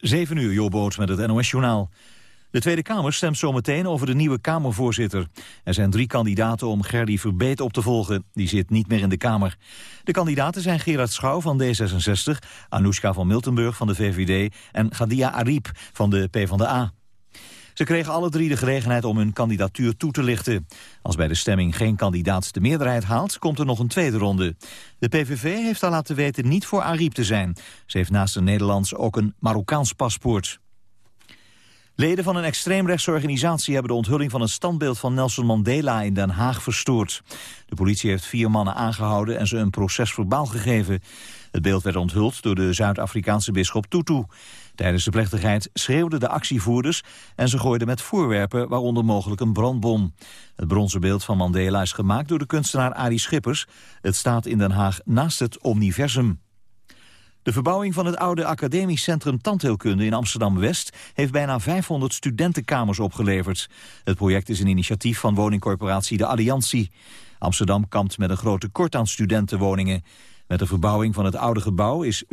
7 uur, Jobboot met het NOS-journaal. De Tweede Kamer stemt zometeen over de nieuwe Kamervoorzitter. Er zijn drie kandidaten om Gerdy Verbeet op te volgen. Die zit niet meer in de Kamer. De kandidaten zijn Gerard Schouw van D66, Anoushka van Miltenburg van de VVD... en Gadia Ariep van de PvdA. Ze kregen alle drie de gelegenheid om hun kandidatuur toe te lichten. Als bij de stemming geen kandidaat de meerderheid haalt, komt er nog een tweede ronde. De PVV heeft al laten weten niet voor Ariep te zijn. Ze heeft naast een Nederlands ook een Marokkaans paspoort. Leden van een extreemrechtse organisatie hebben de onthulling van een standbeeld van Nelson Mandela in Den Haag verstoord. De politie heeft vier mannen aangehouden en ze een proces verbaal gegeven. Het beeld werd onthuld door de Zuid-Afrikaanse bisschop Tutu. Tijdens de plechtigheid schreeuwden de actievoerders en ze gooiden met voorwerpen, waaronder mogelijk een brandbom. Het bronzen beeld van Mandela is gemaakt door de kunstenaar Arie Schippers. Het staat in Den Haag naast het Omniversum. De verbouwing van het oude academisch centrum tandheelkunde in Amsterdam-West heeft bijna 500 studentenkamers opgeleverd. Het project is een initiatief van woningcorporatie De Alliantie. Amsterdam kampt met een groot tekort aan studentenwoningen. Met de verbouwing van het oude gebouw is 5%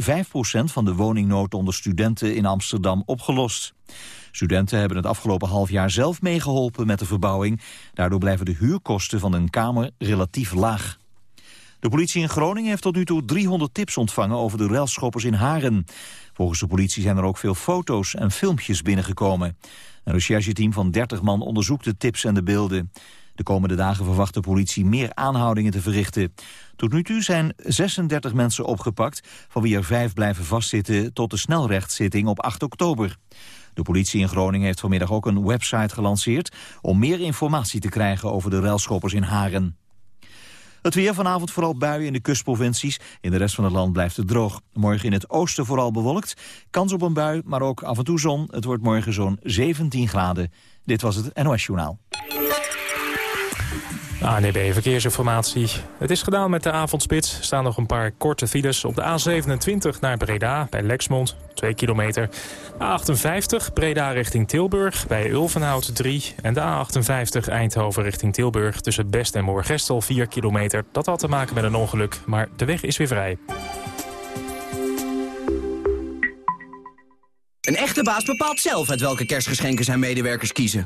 van de woningnood onder studenten in Amsterdam opgelost. Studenten hebben het afgelopen half jaar zelf meegeholpen met de verbouwing. Daardoor blijven de huurkosten van een kamer relatief laag. De politie in Groningen heeft tot nu toe 300 tips ontvangen over de relschoppers in Haren. Volgens de politie zijn er ook veel foto's en filmpjes binnengekomen. Een rechercheteam van 30 man onderzoekt de tips en de beelden. De komende dagen verwacht de politie meer aanhoudingen te verrichten. Tot nu toe zijn 36 mensen opgepakt, van wie er vijf blijven vastzitten tot de snelrechtszitting op 8 oktober. De politie in Groningen heeft vanmiddag ook een website gelanceerd om meer informatie te krijgen over de relschoppers in Haren. Het weer vanavond vooral buien in de kustprovincies. In de rest van het land blijft het droog. Morgen in het oosten vooral bewolkt. Kans op een bui, maar ook af en toe zon. Het wordt morgen zo'n 17 graden. Dit was het NOS Journaal. ANEB Verkeersinformatie. Het is gedaan met de avondspits. Er staan nog een paar korte files op de A27 naar Breda bij Lexmond, 2 kilometer. A58 Breda richting Tilburg bij Ulvenhout 3. En de A58 Eindhoven richting Tilburg tussen Best en Moorgestel 4 kilometer. Dat had te maken met een ongeluk, maar de weg is weer vrij. Een echte baas bepaalt zelf uit welke kerstgeschenken zijn medewerkers kiezen.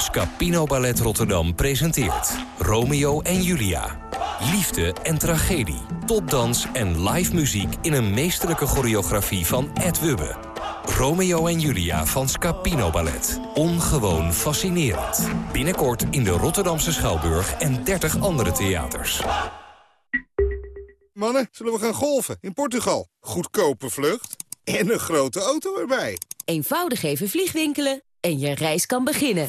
Scapino Ballet Rotterdam presenteert Romeo en Julia. Liefde en tragedie, topdans en live muziek in een meesterlijke choreografie van Ed Wubbe. Romeo en Julia van Scapino Ballet. Ongewoon fascinerend. Binnenkort in de Rotterdamse Schouwburg en 30 andere theaters. Mannen, zullen we gaan golven in Portugal? Goedkope vlucht en een grote auto erbij. Eenvoudig even vliegwinkelen en je reis kan beginnen.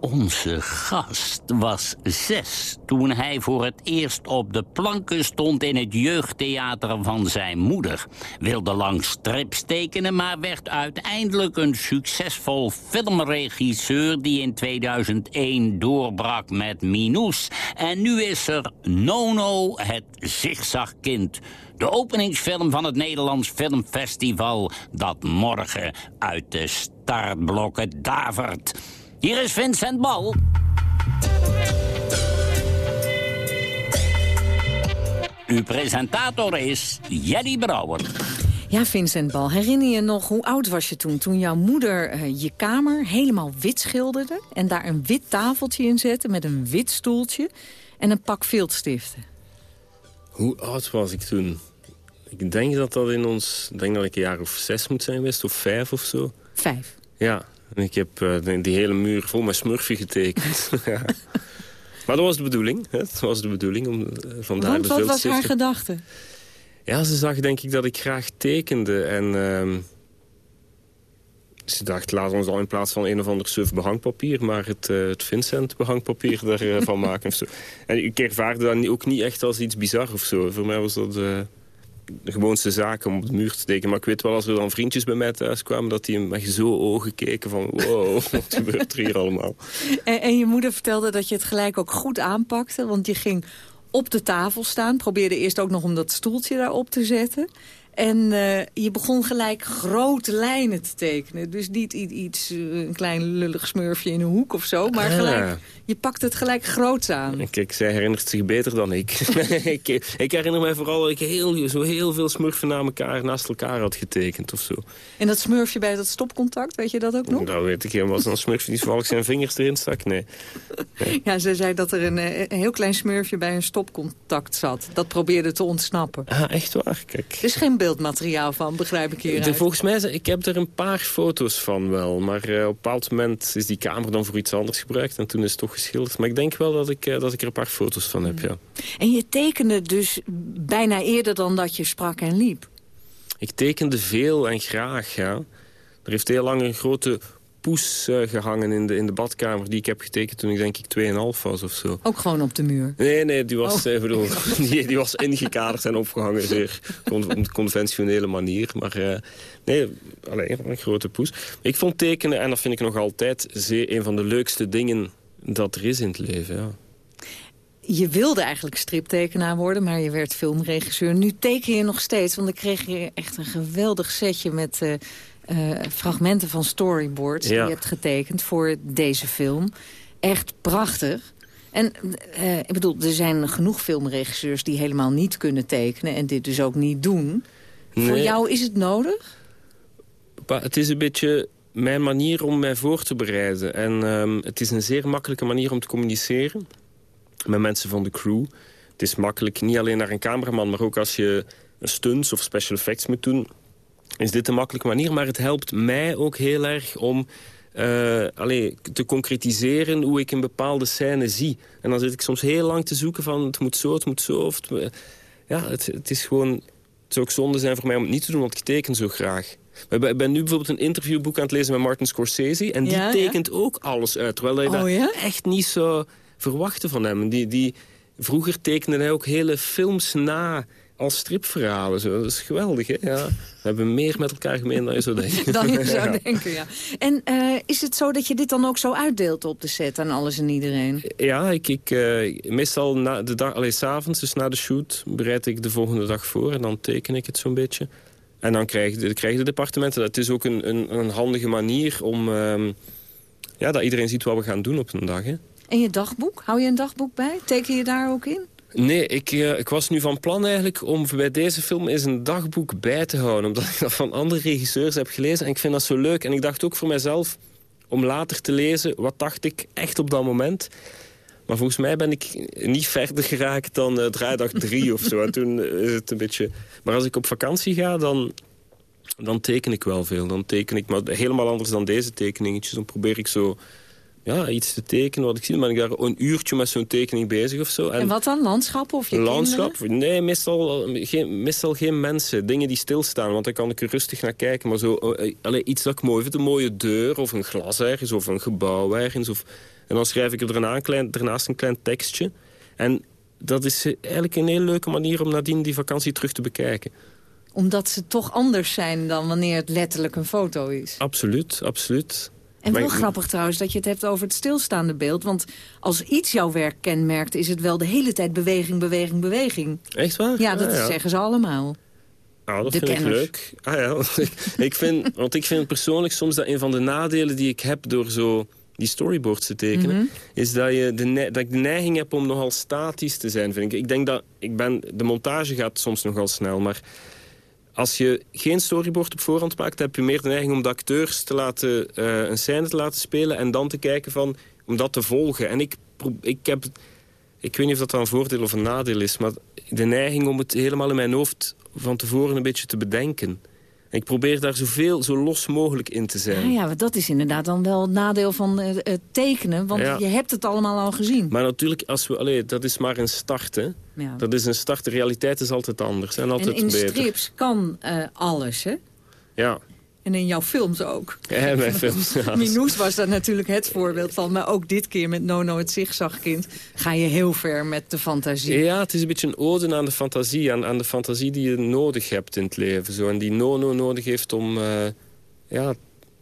Onze gast was zes toen hij voor het eerst op de planken stond... in het jeugdtheater van zijn moeder. Wilde lang strips tekenen, maar werd uiteindelijk een succesvol filmregisseur... die in 2001 doorbrak met Minous. En nu is er Nono, het zigzagkind... De openingsfilm van het Nederlands Filmfestival... dat morgen uit de startblokken davert... Hier is Vincent Bal. Uw presentator is Jenny Brouwer. Ja, Vincent Bal, herinner je nog, hoe oud was je toen? Toen jouw moeder eh, je kamer helemaal wit schilderde... en daar een wit tafeltje in zette met een wit stoeltje... en een pak viltstiften. Hoe oud was ik toen? Ik denk dat dat in ons... Ik denk dat ik een jaar of zes moet zijn geweest, of vijf of zo. Vijf? Ja, ik heb uh, die hele muur vol met smurfje getekend. ja. Maar dat was de bedoeling. Hè? Dat was de bedoeling om uh, vandaar Want de wat was haar gedachte? Ja, ze zag denk ik dat ik graag tekende. En uh, ze dacht, we ons al in plaats van een of ander suf behangpapier... maar het, uh, het Vincent behangpapier ervan maken. Of zo. En ik ervaarde dat ook niet echt als iets bizar of zo. Voor mij was dat de gewoonste zaak om op de muur te steken. Maar ik weet wel, als er dan vriendjes bij mij thuis kwamen... dat die met zo ogen keken van... wow, wat gebeurt er hier allemaal? En, en je moeder vertelde dat je het gelijk ook goed aanpakte... want je ging op de tafel staan. Probeerde eerst ook nog om dat stoeltje daarop te zetten. En uh, je begon gelijk grote lijnen te tekenen. Dus niet iets, een klein lullig smurfje in een hoek of zo. Maar gelijk, ah. je pakt het gelijk groots aan. Kijk, zij herinnert zich beter dan ik. ik, ik, herinner mij vooral dat ik heel, zo heel veel smurfen na elkaar, naast elkaar had getekend of zo. En dat smurfje bij dat stopcontact, weet je dat ook nog? Nou weet ik helemaal. Was een smurfje die toevallig zijn vingers erin stak? Nee. nee. Ja, ze zei dat er een, een, heel klein smurfje bij een stopcontact zat. Dat probeerde te ontsnappen. Ah, echt waar? Kijk. Dus geen beeldmateriaal van, begrijp ik hieruit. volgens mij, ik heb er een paar foto's van wel. Maar uh, op een bepaald moment is die kamer dan voor iets anders gebruikt. En toen is het toch geschilderd. Maar ik denk wel dat ik, uh, dat ik er een paar foto's van heb, ja. En je tekende dus bijna eerder dan dat je sprak en liep? Ik tekende veel en graag, ja. Er heeft heel lang een grote poes uh, gehangen in de, in de badkamer... die ik heb getekend toen ik denk ik 2,5 was of zo. Ook gewoon op de muur? Nee, nee, die was, oh. bedoel, die, die, was ingekaderd en opgehangen... zeer op een conventionele manier. Maar uh, nee, alleen een grote poes. Ik vond tekenen, en dat vind ik nog altijd... Zeer, een van de leukste dingen dat er is in het leven, ja. Je wilde eigenlijk striptekenaar worden, maar je werd filmregisseur. Nu teken je nog steeds, want ik kreeg hier echt een geweldig setje met... Uh, fragmenten van storyboards die je hebt getekend voor deze film. Echt prachtig. En uh, ik bedoel, er zijn genoeg filmregisseurs die helemaal niet kunnen tekenen... en dit dus ook niet doen. Nee. Voor jou is het nodig? Het is een beetje mijn manier om mij voor te bereiden. En um, het is een zeer makkelijke manier om te communiceren met mensen van de crew. Het is makkelijk, niet alleen naar een cameraman... maar ook als je stunts of special effects moet doen is dit een makkelijke manier. Maar het helpt mij ook heel erg om uh, allee, te concretiseren hoe ik een bepaalde scène zie. En dan zit ik soms heel lang te zoeken van het moet zo, het moet zo. Of het, ja, het, het, is gewoon... Het zou ook zonde zijn voor mij om het niet te doen, want ik teken zo graag. Ik ben nu bijvoorbeeld een interviewboek aan het lezen met Martin Scorsese. En die ja, tekent ja? ook alles uit. Terwijl je oh, dat ja? echt niet zou verwachten van hem. Die, die, vroeger tekende hij ook hele films na als stripverhalen. Zo. Dat is geweldig, hè? Ja. We hebben meer met elkaar gemeen dan je zou denken. dan je zou denken, ja. En uh, is het zo dat je dit dan ook zo uitdeelt op de set aan alles en iedereen? Ja, ik, ik uh, meestal na de dag, alleen s'avonds, dus na de shoot, bereid ik de volgende dag voor en dan teken ik het zo'n beetje. En dan krijgen de, krijgen de departementen. Dat is ook een, een, een handige manier om... Um, ja, dat iedereen ziet wat we gaan doen op een dag, hè. En je dagboek? Hou je een dagboek bij? Teken je daar ook in? Nee, ik, uh, ik was nu van plan eigenlijk om bij deze film eens een dagboek bij te houden. Omdat ik dat van andere regisseurs heb gelezen. En ik vind dat zo leuk. En ik dacht ook voor mezelf om later te lezen... wat dacht ik echt op dat moment. Maar volgens mij ben ik niet verder geraakt dan uh, draaidag drie of zo. En toen is het een beetje... Maar als ik op vakantie ga, dan, dan teken ik wel veel. Dan teken ik maar helemaal anders dan deze tekeningetjes. Dan probeer ik zo ja, iets te tekenen wat ik zie. Dan ben ik daar een uurtje met zo'n tekening bezig of zo. En, en wat dan? Landschap of je Landschap? Nee, meestal geen, meestal geen mensen. Dingen die stilstaan, want dan kan ik er rustig naar kijken. Maar zo, uh, allee, iets dat ik mooi vind. Een mooie deur of een glas ergens of een gebouw ergens. Of, en dan schrijf ik er daarna een klein, daarnaast een klein tekstje. En dat is eh, eigenlijk een hele leuke manier om nadien die vakantie terug te bekijken omdat ze toch anders zijn dan wanneer het letterlijk een foto is. Absoluut, absoluut. En wel grappig trouwens dat je het hebt over het stilstaande beeld. Want als iets jouw werk kenmerkt, is het wel de hele tijd beweging, beweging, beweging. Echt waar? Ja, dat ah, ja. zeggen ze allemaal. Nou, dat de vind kenners. ik leuk. Ah, ja, ik vind, want ik vind persoonlijk soms dat een van de nadelen die ik heb door zo die storyboards te tekenen... Mm -hmm. is dat, je de, dat ik de neiging heb om nogal statisch te zijn, vind ik. Ik denk dat ik ben, de montage gaat soms nogal snel, maar als je geen storyboard op voorhand maakt... heb je meer de neiging om de acteurs te laten, uh, een scène te laten spelen... en dan te kijken van, om dat te volgen. En ik, ik heb... Ik weet niet of dat dan een voordeel of een nadeel is... maar de neiging om het helemaal in mijn hoofd van tevoren een beetje te bedenken. Ik probeer daar zoveel, zo los mogelijk in te zijn. Ja, ja dat is inderdaad dan wel het nadeel van uh, het tekenen. Want je hebt het allemaal al gezien. Maar natuurlijk, als we, allee, dat is maar een start. Hè? Ja. Dat is een start. De realiteit is altijd anders en altijd en in beter. strips kan uh, alles, hè? Ja. En in jouw films ook. Ja, mijn films. Ja. was daar natuurlijk het voorbeeld van. Maar ook dit keer met Nono het zigzagkind... ga je heel ver met de fantasie. Ja, het is een beetje een ode aan de fantasie. Aan, aan de fantasie die je nodig hebt in het leven. Zo. En die Nono nodig heeft om uh, ja,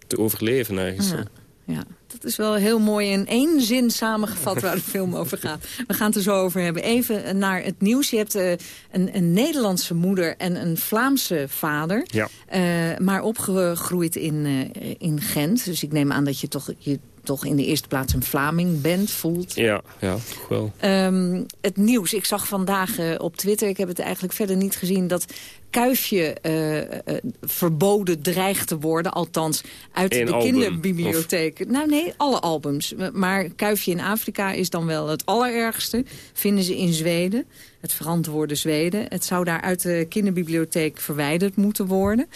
te overleven ergens. Ja, ja. Dat is wel heel mooi in één zin samengevat waar de film over gaat. We gaan het er zo over hebben. Even naar het nieuws. Je hebt uh, een, een, Nederlandse moeder en een Vlaamse vader. Ja. Uh, maar opgegroeid in, uh, in Gent. Dus ik neem aan dat je toch je toch in de eerste plaats een Vlaming bent, voelt. Ja, ja toch wel. Um, het nieuws, ik zag vandaag op Twitter, ik heb het eigenlijk verder niet gezien... dat Kuifje uh, uh, verboden dreigt te worden, althans uit Eén de album, kinderbibliotheek. Nou nee, alle albums. Maar Kuifje in Afrika is dan wel het allerergste, vinden ze in Zweden. Het verantwoorde Zweden. Het zou daar uit de kinderbibliotheek verwijderd moeten worden.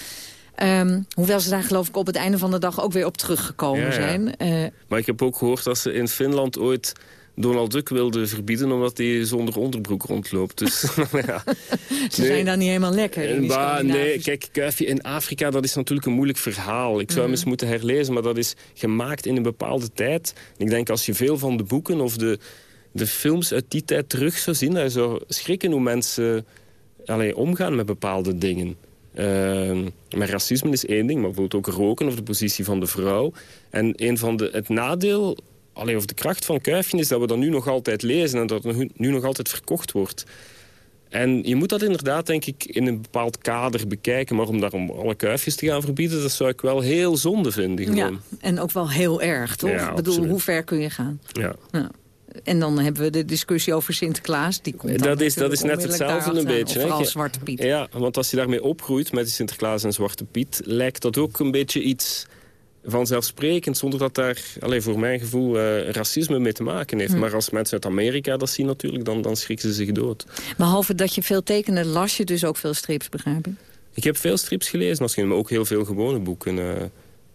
Um, hoewel ze daar geloof ik op het einde van de dag ook weer op teruggekomen Ja, ja. zijn. Uh, Maar ik heb ook gehoord dat ze in Finland ooit Donald Duck wilden verbieden... omdat hij zonder onderbroek rondloopt. Dus, ja. ze zijn dan niet helemaal lekker. in die Maar, nee, kijk, Kuifje in Afrika, dat is natuurlijk een moeilijk verhaal. Ik zou hem Mhm. eens moeten herlezen, maar dat is gemaakt in een bepaalde tijd. En ik denk, als je veel van de boeken of de, de films uit die tijd terug zou zien... dan zou schrikken hoe mensen allee, omgaan met bepaalde dingen. Ehm, maar racisme is één ding, maar bijvoorbeeld ook roken of de positie van de vrouw. En een van de, het nadeel, allee, of de kracht van Kuifje is dat we dat nu nog altijd lezen en dat het nu- nog altijd verkocht wordt. En je moet dat inderdaad, denk ik, in een bepaald kader bekijken. Maar om daarom alle kuifjes te gaan verbieden, dat zou ik wel heel zonde vinden. Gewoon. Ja, en ook wel heel erg, toch? Ja, ik bedoel, absoluut. hoe ver kun je gaan? Ja. Ja. En dan hebben we de discussie over Sinterklaas. Die komt Dat is, dat is net hetzelfde een beetje. Hè. vooral Zwarte Piet. Ja, want als je daarmee opgroeit met Sinterklaas en Zwarte Piet... lijkt dat ook een beetje iets vanzelfsprekend... zonder dat daar, alleen voor mijn gevoel, eh, racisme mee te maken heeft. Hm. Maar als mensen uit Amerika dat zien natuurlijk, dan, dan schrikken ze zich dood. Behalve dat je veel tekende, las je dus ook veel strips, begrijp ik? Ik heb veel strips gelezen, misschien, maar ook heel veel gewone boeken. eh.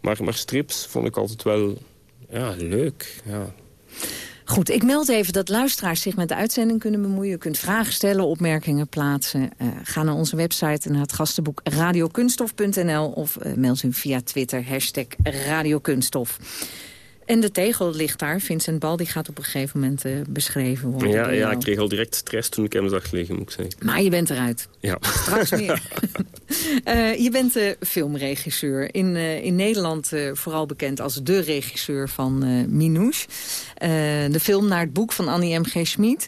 maar, maar strips vond ik altijd wel ja, leuk. Ja. Goed, ik meld even dat luisteraars zich met de uitzending kunnen bemoeien. U kunt vragen stellen, opmerkingen plaatsen. Eh, ga naar onze website naar het gastenboek radiokunstof.nl... of eh, mail u via Twitter, hashtag radiokunststof. En de tegel ligt daar. Vincent Bal die gaat op een gegeven moment eh, beschreven worden. Ja, ja, ik kreeg al direct stress toen ik hem zag liggen, moet ik zeggen. Maar je bent eruit. Ja. Straks meer. Eh, je bent eh, filmregisseur. In, in Nederland vooral bekend als de regisseur van Minouche. De film naar het boek van Annie M.G. Schmid.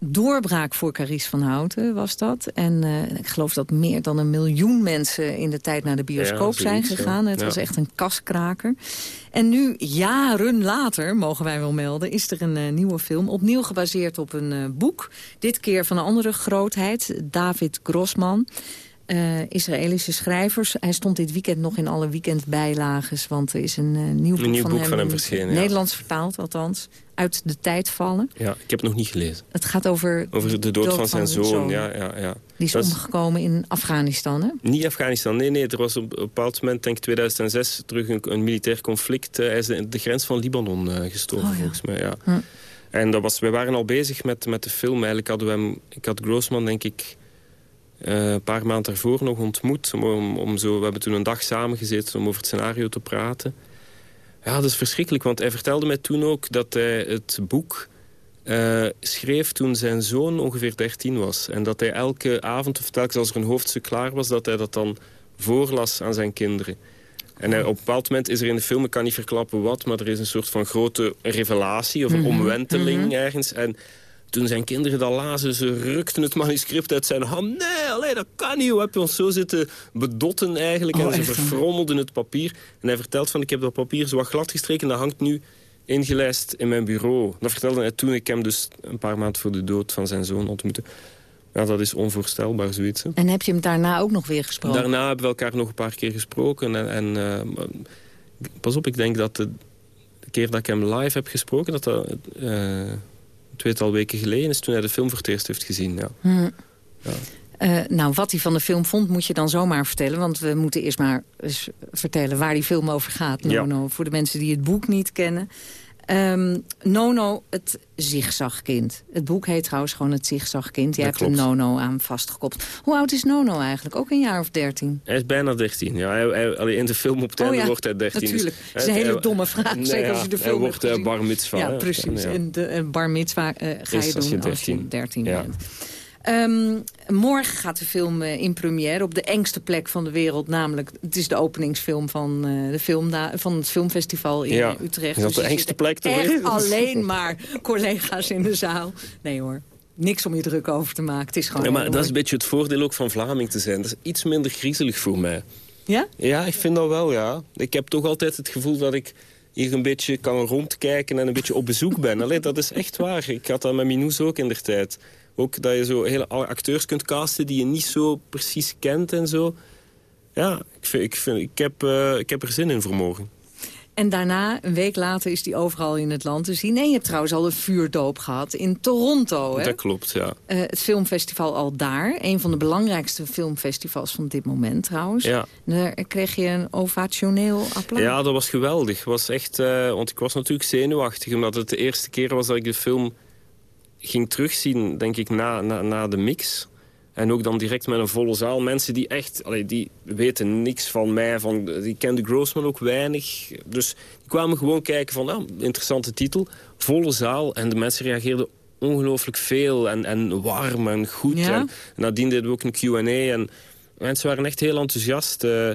Doorbraak voor Carice van Houten was dat. En eh, ik geloof dat meer dan een miljoen mensen in de tijd naar de bioscoop Ja, zijn gegaan. Het Ja. was echt een kaskraker. En nu, jaren later, mogen wij wel melden, is er een eh, nieuwe film. Opnieuw gebaseerd op een eh, boek. Dit keer van een andere grootheid, David Grossman. Eh, Israëlische schrijvers. Hij stond dit weekend nog in alle weekendbijlages. Want er is een eh, nieuw boek, Een nieuw van, boek hem, van hem verschenen, ja. Nederlands vertaald althans. Uit de tijd vallen. Ja, ik heb het nog niet gelezen. Het gaat over, Over de dood, van zijn zoon. Ja, ja, ja. Die is Dat omgekomen in Afghanistan, hè? Niet Afghanistan, nee, nee. Er was op een bepaald moment, denk ik 2006, terug een, een militair conflict. Eh, Hij is de, de grens van Libanon gestorven, Oh, ja. volgens mij. Ja. Hm. En dat was, we waren al bezig met, met de film. Eigenlijk hadden we hem, ik had Grossman, denk ik, eh, een paar maanden daarvoor nog ontmoet. Om, om, zo, we hebben toen een dag samengezeten om over het scenario te praten. Ja, dat is verschrikkelijk, want hij vertelde mij toen ook dat hij het boek eh, schreef toen zijn zoon ongeveer 13 was. En dat hij elke avond, of telkens als er een hoofdstuk klaar was... dat hij dat dan voorlas aan zijn kinderen. En op een bepaald moment is er in de film, ik kan niet verklappen wat... maar er is een soort van grote revelatie of Mhm, omwenteling mhm. ergens. En toen zijn kinderen dat lazen, ze rukten het manuscript uit zijn hand. Nee, allee, dat kan niet. Hoe heb je ons zo zitten bedotten eigenlijk? Oh, en ze echt, hè? verfrommelden het papier. En hij vertelt van, ik heb dat papier zo wat glad gestreken... en dat hangt nu ingelijst in mijn bureau. Dat vertelde hij toen ik hem dus een paar maanden voor de dood van zijn zoon ontmoette. Nou, dat is onvoorstelbaar, zoiets. En heb je hem daarna ook nog weer gesproken? Daarna hebben we elkaar nog een paar keer gesproken. En, en uh, pas op, ik denk dat de, de, keer dat ik hem live heb gesproken... dat dat uh, een tweetal weken geleden is toen hij de film voor het eerst heeft gezien. Ja. Hm. ja. Uh, nou, wat hij van de film vond, moet je dan zomaar vertellen. Want we moeten eerst maar eens vertellen waar die film over gaat. Nono, ja. voor de mensen die het boek niet kennen. Um, Nono, het zigzagkind. Het boek heet trouwens gewoon het zigzagkind. Je hebt een Nono aan vastgekoppeld. Hoe oud is Nono eigenlijk? Ook een jaar of dertien? Hij is bijna dertien. Ja, hij, hij, in de film op het einde oh, ja, wordt hij dertien. Natuurlijk. Dus, dat is een hele domme vraag. Nee, zeker als je de film Hij wordt uh, bar mitzwa. Ja, precies. En de bar mitzwa uh, ga je doen als je dertien bent. Um, morgen gaat de film uh, in première op de engste plek van de wereld. Namelijk, het is de openingsfilm van, uh, de film van het filmfestival in ja, Utrecht. Is dat dus de engste plek ter wereld? alleen maar collega's in de zaal. Nee hoor. Niks om je druk over te maken. Het is gewoon ja, maar dat is een beetje het voordeel ook van Vlaming te zijn. Dat is iets minder griezelig voor mij. Ja? Ja, ik vind dat wel, ja. Ik heb toch altijd het gevoel dat ik hier een beetje kan rondkijken en een beetje op bezoek ben. Allee, dat is echt waar. Ik had dat met Minous ook in de tijd. Ook dat je zo hele acteurs kunt casten die je niet zo precies kent en zo. Ja, ik, vind, ik, vind, ik, heb, uh, ik heb er zin in vermogen. En daarna, een week later, is die overal in het land te zien. En je hebt trouwens al een vuurdoop gehad in Toronto. Hè? Dat klopt, ja. Uh, het filmfestival al daar. Een van de belangrijkste filmfestivals van dit moment trouwens. Ja. Daar kreeg je een ovationeel applaus. Ja, dat was geweldig. Was echt, uh, want ik was natuurlijk zenuwachtig. Omdat het de eerste keer was dat ik de film ging terugzien, denk ik, na, na, na de mix. En ook dan direct met een volle zaal. Mensen die echt, allee, die weten niks van mij. Van, die kenden Grossman ook weinig. Dus die kwamen gewoon kijken van, nou, interessante titel. Volle zaal. En de mensen reageerden ongelooflijk veel. En, en warm en goed. Ja? En, nadien deden we ook een Q&A. En mensen waren echt heel enthousiast. Uh,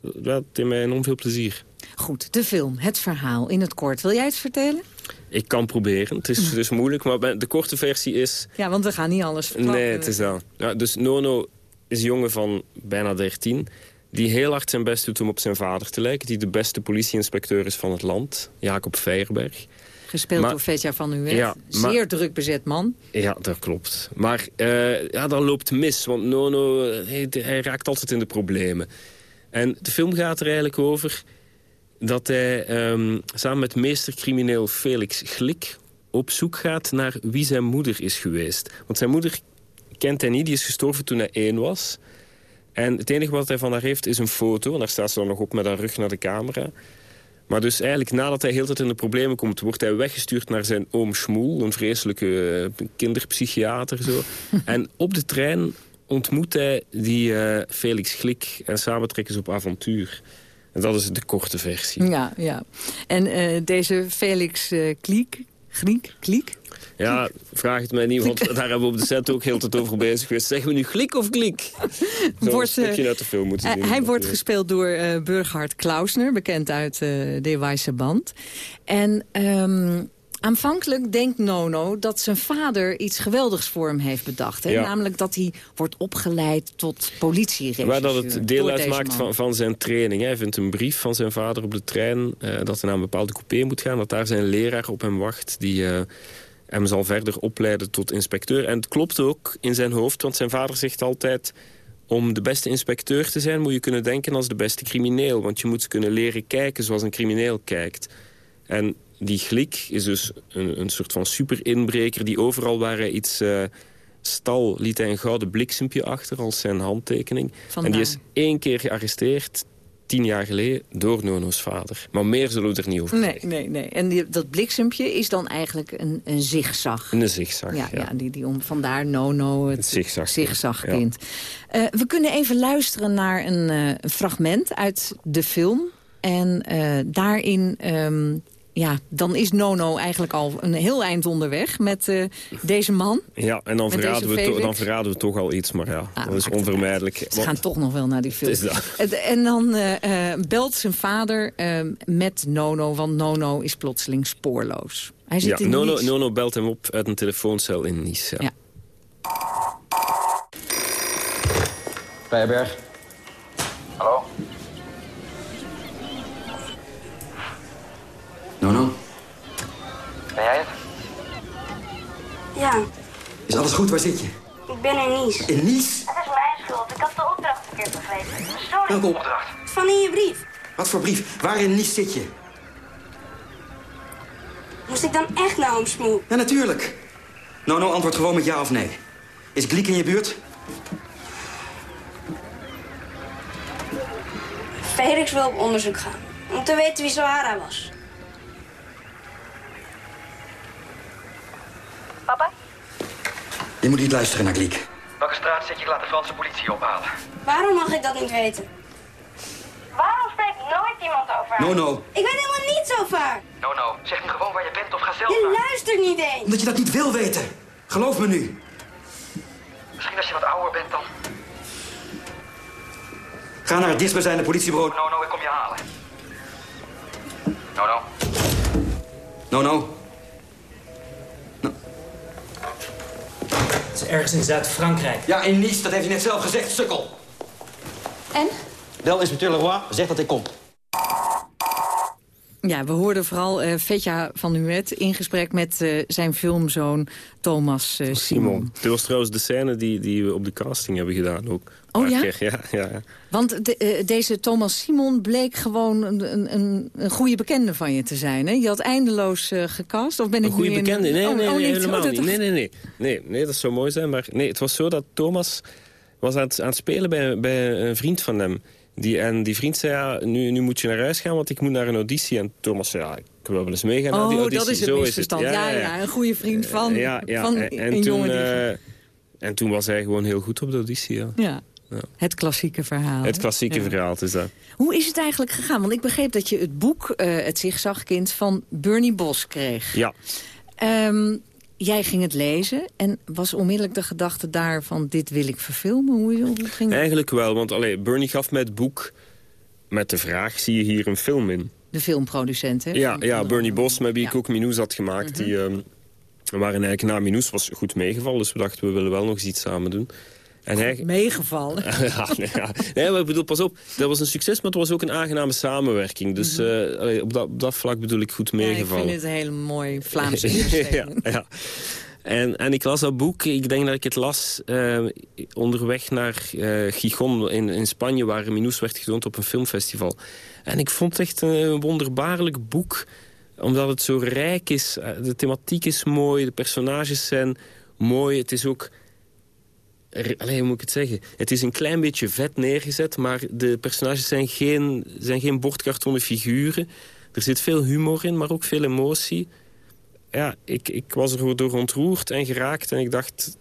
dat deed mij enorm veel plezier. Goed, de film, het verhaal in het kort. Wil jij het vertellen? Ik kan proberen. Het is, het is moeilijk, maar de korte versie is... Ja, want we gaan niet alles verklappen. Nee, het is dat. Ja, dus Nono is een jongen van bijna 13... die heel hard zijn best doet om op zijn vader te lijken... die de beste politieinspecteur is van het land, Jacob Feierberg. Gespeeld door Vetja van Uwet. Ja, Zeer druk bezet man. Ja, dat klopt. Maar uh, ja, dat loopt mis, want Nono hij, hij raakt altijd in de problemen. En de film gaat er eigenlijk over dat hij um, samen met meestercrimineel Felix Glik op zoek gaat naar wie zijn moeder is geweest. Want zijn moeder kent hij niet, die is gestorven toen hij één was. En het enige wat hij van haar heeft is een foto. En daar staat ze dan nog op met haar rug naar de camera. Maar dus eigenlijk nadat hij heel tijd in de problemen komt... wordt hij weggestuurd naar zijn oom Schmoel, een vreselijke uh, kinderpsychiater. Zo. en op de trein ontmoet hij die uh, Felix Glik en samen trekken ze op avontuur. En dat is de korte versie. Ja, ja. En uh, deze Felix uh, Kliek, Griek, Kliek? Ja, vraag het mij niet, want daar hebben we op de set ook heel tijd over bezig geweest. Zeggen we nu Glik of Glik? wordt, uh, je uit de film moeten zien. hij wordt gespeeld door uh, Burghard Klausner, bekend uit De Wijze Band. En... Um, Aanvankelijk denkt Nono dat zijn vader iets geweldigs voor hem heeft bedacht. Hè? Namelijk dat hij wordt opgeleid tot politieregisseur. Maar dat het deel uitmaakt van, van zijn training. Hij vindt een brief van zijn vader op de trein... Uh, dat hij naar een bepaalde coupé moet gaan. Dat daar zijn leraar op hem wacht... die uh, hem zal verder opleiden tot inspecteur. En het klopt ook in zijn hoofd, want zijn vader zegt altijd... om de beste inspecteur te zijn moet je kunnen denken als de beste crimineel. Want je moet kunnen leren kijken zoals een crimineel kijkt. En die Glik is dus een, een soort van super-inbreker... die overal waar hij iets uh, stal, liet hij een gouden bliksempje achter als zijn handtekening. En die is één keer gearresteerd, tien jaar geleden, door Nono's vader. Maar meer zullen we er niet over Nee, nee, nee. En die, dat bliksempje is dan eigenlijk een, een zigzag. Een zigzag, ja. ja. ja die, die om, vandaar Nono, het, het zigzag, zigzagkind. Ja. Uh, we kunnen even luisteren naar een, uh, een fragment uit de film... En daarin um, ja, dan is Nono eigenlijk al een heel eind onderweg met uh, deze man. Ja, en dan verraden, we dan verraden we toch al iets, maar ja, ah, dat is onvermijdelijk. Ze Want... gaan toch nog wel naar die film. En, en dan uh, uh, belt zijn vader met Nono, want Nono is plotseling spoorloos. Hij zit ja, in Nono, Nice. Nono belt hem op uit een telefooncel in Nice. Ja. ja. Bijenberg. Hallo? Nono? Ben jij het? Ja, Is alles goed? Waar zit je? ik ben in Nice. In Nice? Het is mijn schuld. Ik had de opdracht verkeerd begrepen. Sorry. Welke opdracht? Van in je brief. Wat voor brief? Waar in Nice zit je? Moest ik dan echt naar Oomsmoe? Ja, natuurlijk. Nou, nou, antwoord gewoon met ja of nee. Is Gliek in je buurt? Felix wil op onderzoek gaan. Om te weten wie Zohara was. Papa? Je moet niet luisteren naar Gliek. Welke straat zit je? Ik laat de Franse politie ophalen. Waarom mag ik dat niet weten? Waarom spreekt nooit iemand over haar? No, no. Ik weet helemaal niets over haar. No, no. Zeg nu gewoon waar je bent of ga zelf Je naar. luistert niet eens. Omdat je dat niet wil weten. Geloof me nu. Misschien als je wat ouder bent dan. Ga naar het dichtstbijzijnde politiebureau. No, no, ik kom je halen. No, no. No, no. Ergens in Zuid-Frankrijk. Ja, in Nice. Dat heeft hij net zelf gezegd, sukkel. En? Bel inspecteur Leroy. Zeg dat ik kom. Ja, we hoorden vooral uh, Vetja van Nuet in gesprek met uh, zijn filmzoon Thomas uh, Simon. Dit was trouwens de scène die, die we op de casting hebben gedaan ook. Oh ja? Keer. ja? Ja, ja. Want de, deze Thomas Simon bleek gewoon een, een, een goede bekende van je te zijn. Hè? Je had eindeloos gecast. Of ben ik een goede bekende? In... Nee, oh, nee, oh, nee, nee, helemaal dat... niet. Nee, nee, nee, nee. Nee, dat zou mooi zijn. Maar nee, het was zo dat Thomas was aan het, aan het spelen bij, bij een vriend van hem. Die, en die vriend zei, ja, nu, nu moet je naar huis gaan, want ik moet naar een auditie. En Thomas zei, ja, ik wil wel eens meegaan oh, naar die auditie. dat is het Zo misverstand. Is het. Ja, ja, ja, een goede vriend van, ja, ja. van en, en een toen, jongen die... uh, en toen was hij gewoon heel goed op de auditie, ja. ja. ja. Het klassieke verhaal. Het klassieke verhaal, is dat. Hoe is het eigenlijk gegaan? Want ik begreep dat je het boek, uh, Het Zigzagkind, van Bernie Bos kreeg. Ja. Um, Jij ging het lezen en was onmiddellijk de gedachte daar van dit wil ik verfilmen? Hoe, hoe ging Eigenlijk wel, want allee, Bernie gaf mij het boek met de vraag, zie je hier een film in? De filmproducent, hè? Ja, ja Bernie Bos, met wie ja. ik ook Minous had gemaakt. Mhm. Die um, waren eigenlijk na Minous was goed meegevallen. Dus we dachten, we willen wel nog eens iets samen doen. En hij... Meegevallen? ja, nee, ja. nee, maar ik bedoel, pas op. Dat was een succes, maar het was ook een aangename samenwerking. Dus Mhm. uh, allee, op, dat, op dat vlak bedoel ik goed meegevallen. Ja, ik vind het een hele mooi Vlaamse ja, ja. En, en ik las dat boek, ik denk dat ik het las uh, onderweg naar uh, Gijon in, in Spanje... waar Minous werd getoond op een filmfestival. En ik vond het echt een wonderbaarlijk boek, omdat het zo rijk is. De thematiek is mooi, de personages zijn mooi. Het is ook... Allee, hoe moet ik het zeggen? Het is een klein beetje vet neergezet, maar de personages zijn geen, zijn geen bordkartonnen figuren. Er zit veel humor in, maar ook veel emotie ja, ik, ik was er door ontroerd en geraakt. En ik dacht,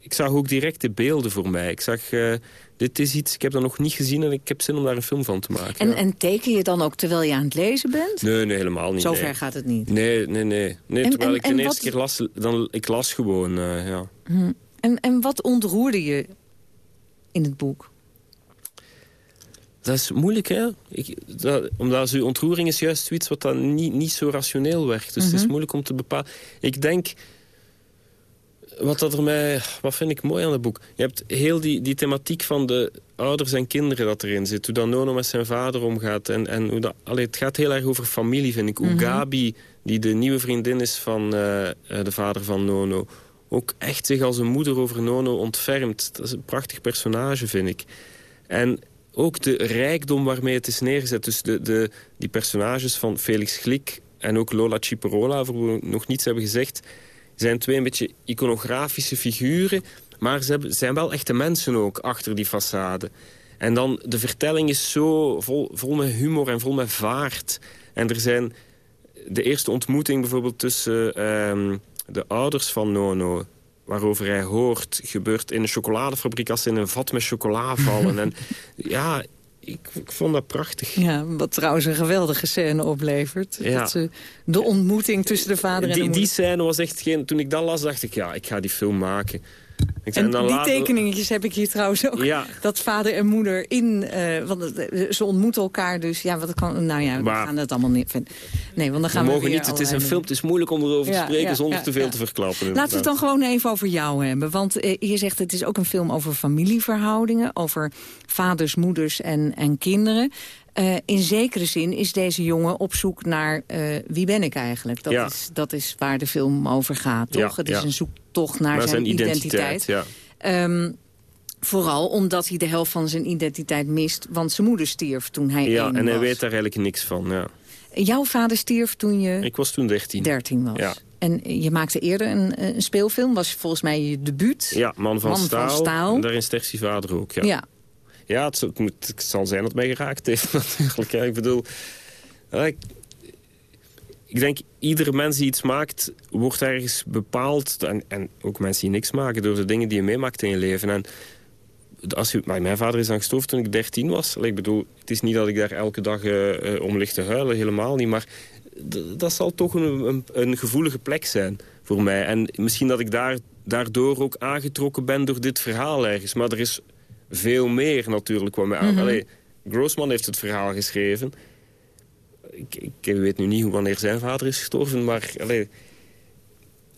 ik zag ook direct de beelden voor mij. Ik zag, uh, dit is iets, ik heb dat nog niet gezien en ik heb zin om daar een film van te maken. En, ja. en teken je dan ook terwijl je aan het lezen bent? Nee, nee, helemaal niet. Zover nee. gaat het niet? Nee, nee, nee. nee en, terwijl en, ik de eerste wat... keer las, dan, ik las gewoon, uh, ja. Hm. En, en wat ontroerde je in het boek? Dat is moeilijk, hè? Ik, dat, omdat zo ontroering is juist zoiets wat dan niet, niet zo rationeel werkt. Dus mm -hmm. het is moeilijk om te bepalen. Ik denk... Wat, dat er mij, wat vind ik mooi aan het boek? Je hebt heel die, die thematiek van de ouders en kinderen dat erin zit. Hoe dan Nono met zijn vader omgaat. En, en hoe dat, allee, het gaat heel erg over familie, vind ik. Hoe mm -hmm. Gabi, die de nieuwe vriendin is van uh, de vader van Nono... ook echt zich als een moeder over Nono ontfermt. Dat is een prachtig personage, vind ik. En ook de rijkdom waarmee het is neergezet. Dus de, de, die personages van Felix Glik en ook Lola Ciperola... voor we nog niets hebben gezegd... zijn twee een beetje iconografische figuren... maar ze zijn wel echte mensen ook achter die façade. En dan, de vertelling is zo vol, vol met humor en vol met vaart. En er zijn de eerste ontmoeting bijvoorbeeld tussen um, de ouders van Nono waarover hij hoort, gebeurt in een chocoladefabriek... als ze in een vat met chocola vallen. en ja, ik, ik, vond dat prachtig. Ja, wat trouwens een geweldige scène oplevert. Ja. Dat ze, de ontmoeting tussen de vader en die, de moeder. Die scène was echt geen... Toen ik dat las, dacht ik, ja, ik ga die film maken. Ik en dan die later... tekeningetjes heb ik hier trouwens ook. Ja. Dat vader en moeder in... Uh, want ze ontmoeten elkaar dus. Ja, wat kan... Nou ja, we maar, gaan het allemaal niet vinden. Nee, want dan gaan we, mogen niet. Het is een film. Het is moeilijk om erover ja, te spreken ja, zonder ja, te veel ja. te verklappen. Laten we het dan gewoon even over jou hebben. Want uh, je zegt het is ook een film over familieverhoudingen. Over vaders, moeders en, en kinderen. Uh, in zekere zin is deze jongen op zoek naar uh, wie ben ik eigenlijk. Dat, ja. is, dat is waar de film over gaat, toch? Ja, het is ja. een zoektocht naar, naar zijn, zijn, identiteit. identiteit. Ehm, vooral omdat hij de helft van zijn identiteit mist. Want zijn moeder stierf toen hij Ja, één en hij was. weet daar eigenlijk niks van, ja. Jouw vader stierf toen je Ik was toen 13. 13 was. Ja. En je maakte eerder een, een speelfilm. Was volgens mij je debuut. Ja, Man van Man van Staal. En daarin sterft zijn vader ook, ja. Ja. Ja, het, het moet, het zal zijn dat mij geraakt heeft natuurlijk. Ja, ik bedoel, ik, ik denk, iedere mens die iets maakt, wordt ergens bepaald. En, en ook mensen die niks maken, door de dingen die je meemaakt in je leven. En als je, maar mijn vader is dan gestorven toen ik 13 was. Ik bedoel, het is niet dat ik daar elke dag eh, om lig te huilen, helemaal niet. Maar dat zal toch een, een, een gevoelige plek zijn voor mij. En misschien dat ik daar, daardoor ook aangetrokken ben door dit verhaal ergens. Maar er is veel meer natuurlijk. Wat mij aan... Mhm. Allee, Grossman heeft het verhaal geschreven. Ik, ik weet nu niet hoe wanneer zijn vader is gestorven, maar... Allee,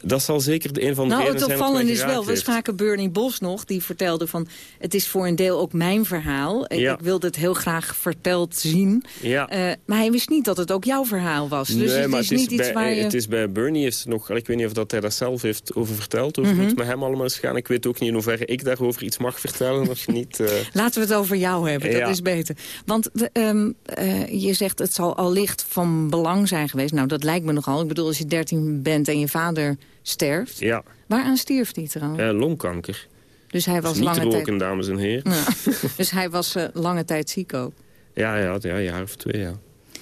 dat zal zeker de een van de Nou, redenen het zijn mij opvallende is wel, we spraken Bernie Bos nog, die vertelde van... het is voor een deel ook mijn verhaal. Ik- Ja. Ik wilde het heel graag verteld zien. Ja. Eh, maar hij wist niet dat het ook jouw verhaal was. Dus nee, het maar is het is, niet iets bij, waar je... het is bij Bernie is het nog... Ik weet niet of dat hij dat zelf heeft over verteld, Mhm. hoe het met hem allemaal is gegaan. Ik weet ook niet in hoeverre ik daarover iets mag vertellen of niet. eh. Laten we het over jou hebben, dat Ja. is beter. Want ehm, eh, je zegt het zal allicht van belang zijn geweest. Nou, dat lijkt me nogal. Ik bedoel, als je 13 bent en je vader sterft... Ja, Waaraan stierf hij trouwens? eh, longkanker. dus hij was niet lange roken, tijd... dames en heren. Ja. dus hij was eh, lange tijd ziek ook. Ja, ja, ja, een jaar of twee, ja.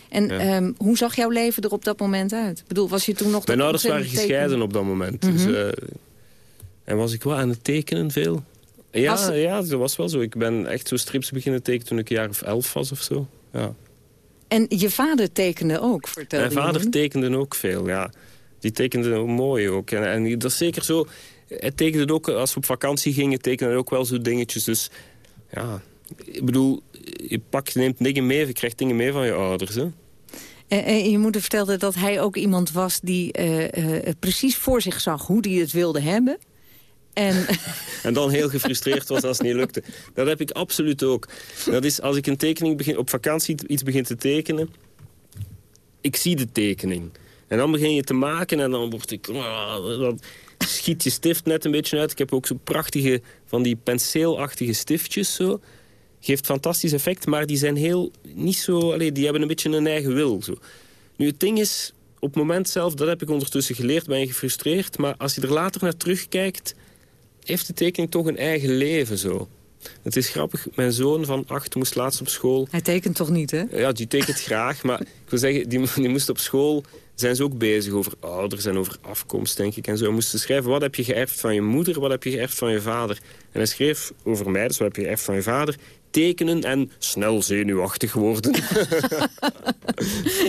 En Ja. ehm, hoe zag jouw leven er op dat moment uit? Ik bedoel, was je toen nog... Mijn ouders waren gescheiden op dat moment. Mhm. dus, eh, en was ik wel aan het tekenen veel? Ja, Als- ja, dat was wel zo. Ik ben echt zo strips beginnen tekenen toen ik een jaar of elf was of zo. Ja. En je vader tekende ook, vertelde Mijn vader tekende ook veel, ja. Die tekende mooi ook. En, en dat is zeker zo... Hij tekende ook, als we op vakantie gingen, tekende hij ook wel zo dingetjes. Dus ja, ik bedoel, je pakt, je neemt dingen mee, je krijgt dingen mee van je ouders, hè. En, en je moeder vertelde dat hij ook iemand was die eh, eh, precies voor zich zag hoe hij het wilde hebben. En En dan heel gefrustreerd was als het niet lukte. Dat heb ik absoluut ook. Dat is als ik een tekening begin, op vakantie iets begin te tekenen. Ik zie de tekening. En dan begin je te maken en dan word ik... Dan schiet je stift net een beetje uit. Ik heb ook zo prachtige van die penseelachtige stiftjes zo. Geeft fantastisch effect, maar die zijn heel... Niet zo... Allee, die hebben een beetje een eigen wil. Zo. Nu, het ding is... Op het moment zelf, dat heb ik ondertussen geleerd, ben je gefrustreerd. Maar als je er later naar terugkijkt heeft de tekening toch een eigen leven zo. Het is grappig, mijn zoon van acht moest laatst op school... hij tekent toch niet, hè? Ja, die tekent graag, maar ik wil zeggen, die, die moest op school... zijn ze ook bezig over ouders en over afkomst, denk ik. En zo schrijven, wat heb je geërfd van je moeder, wat heb je geërfd van je vader. En hij schreef over mij, dus wat heb je geërfd van je vader... tekenen en snel zenuwachtig worden.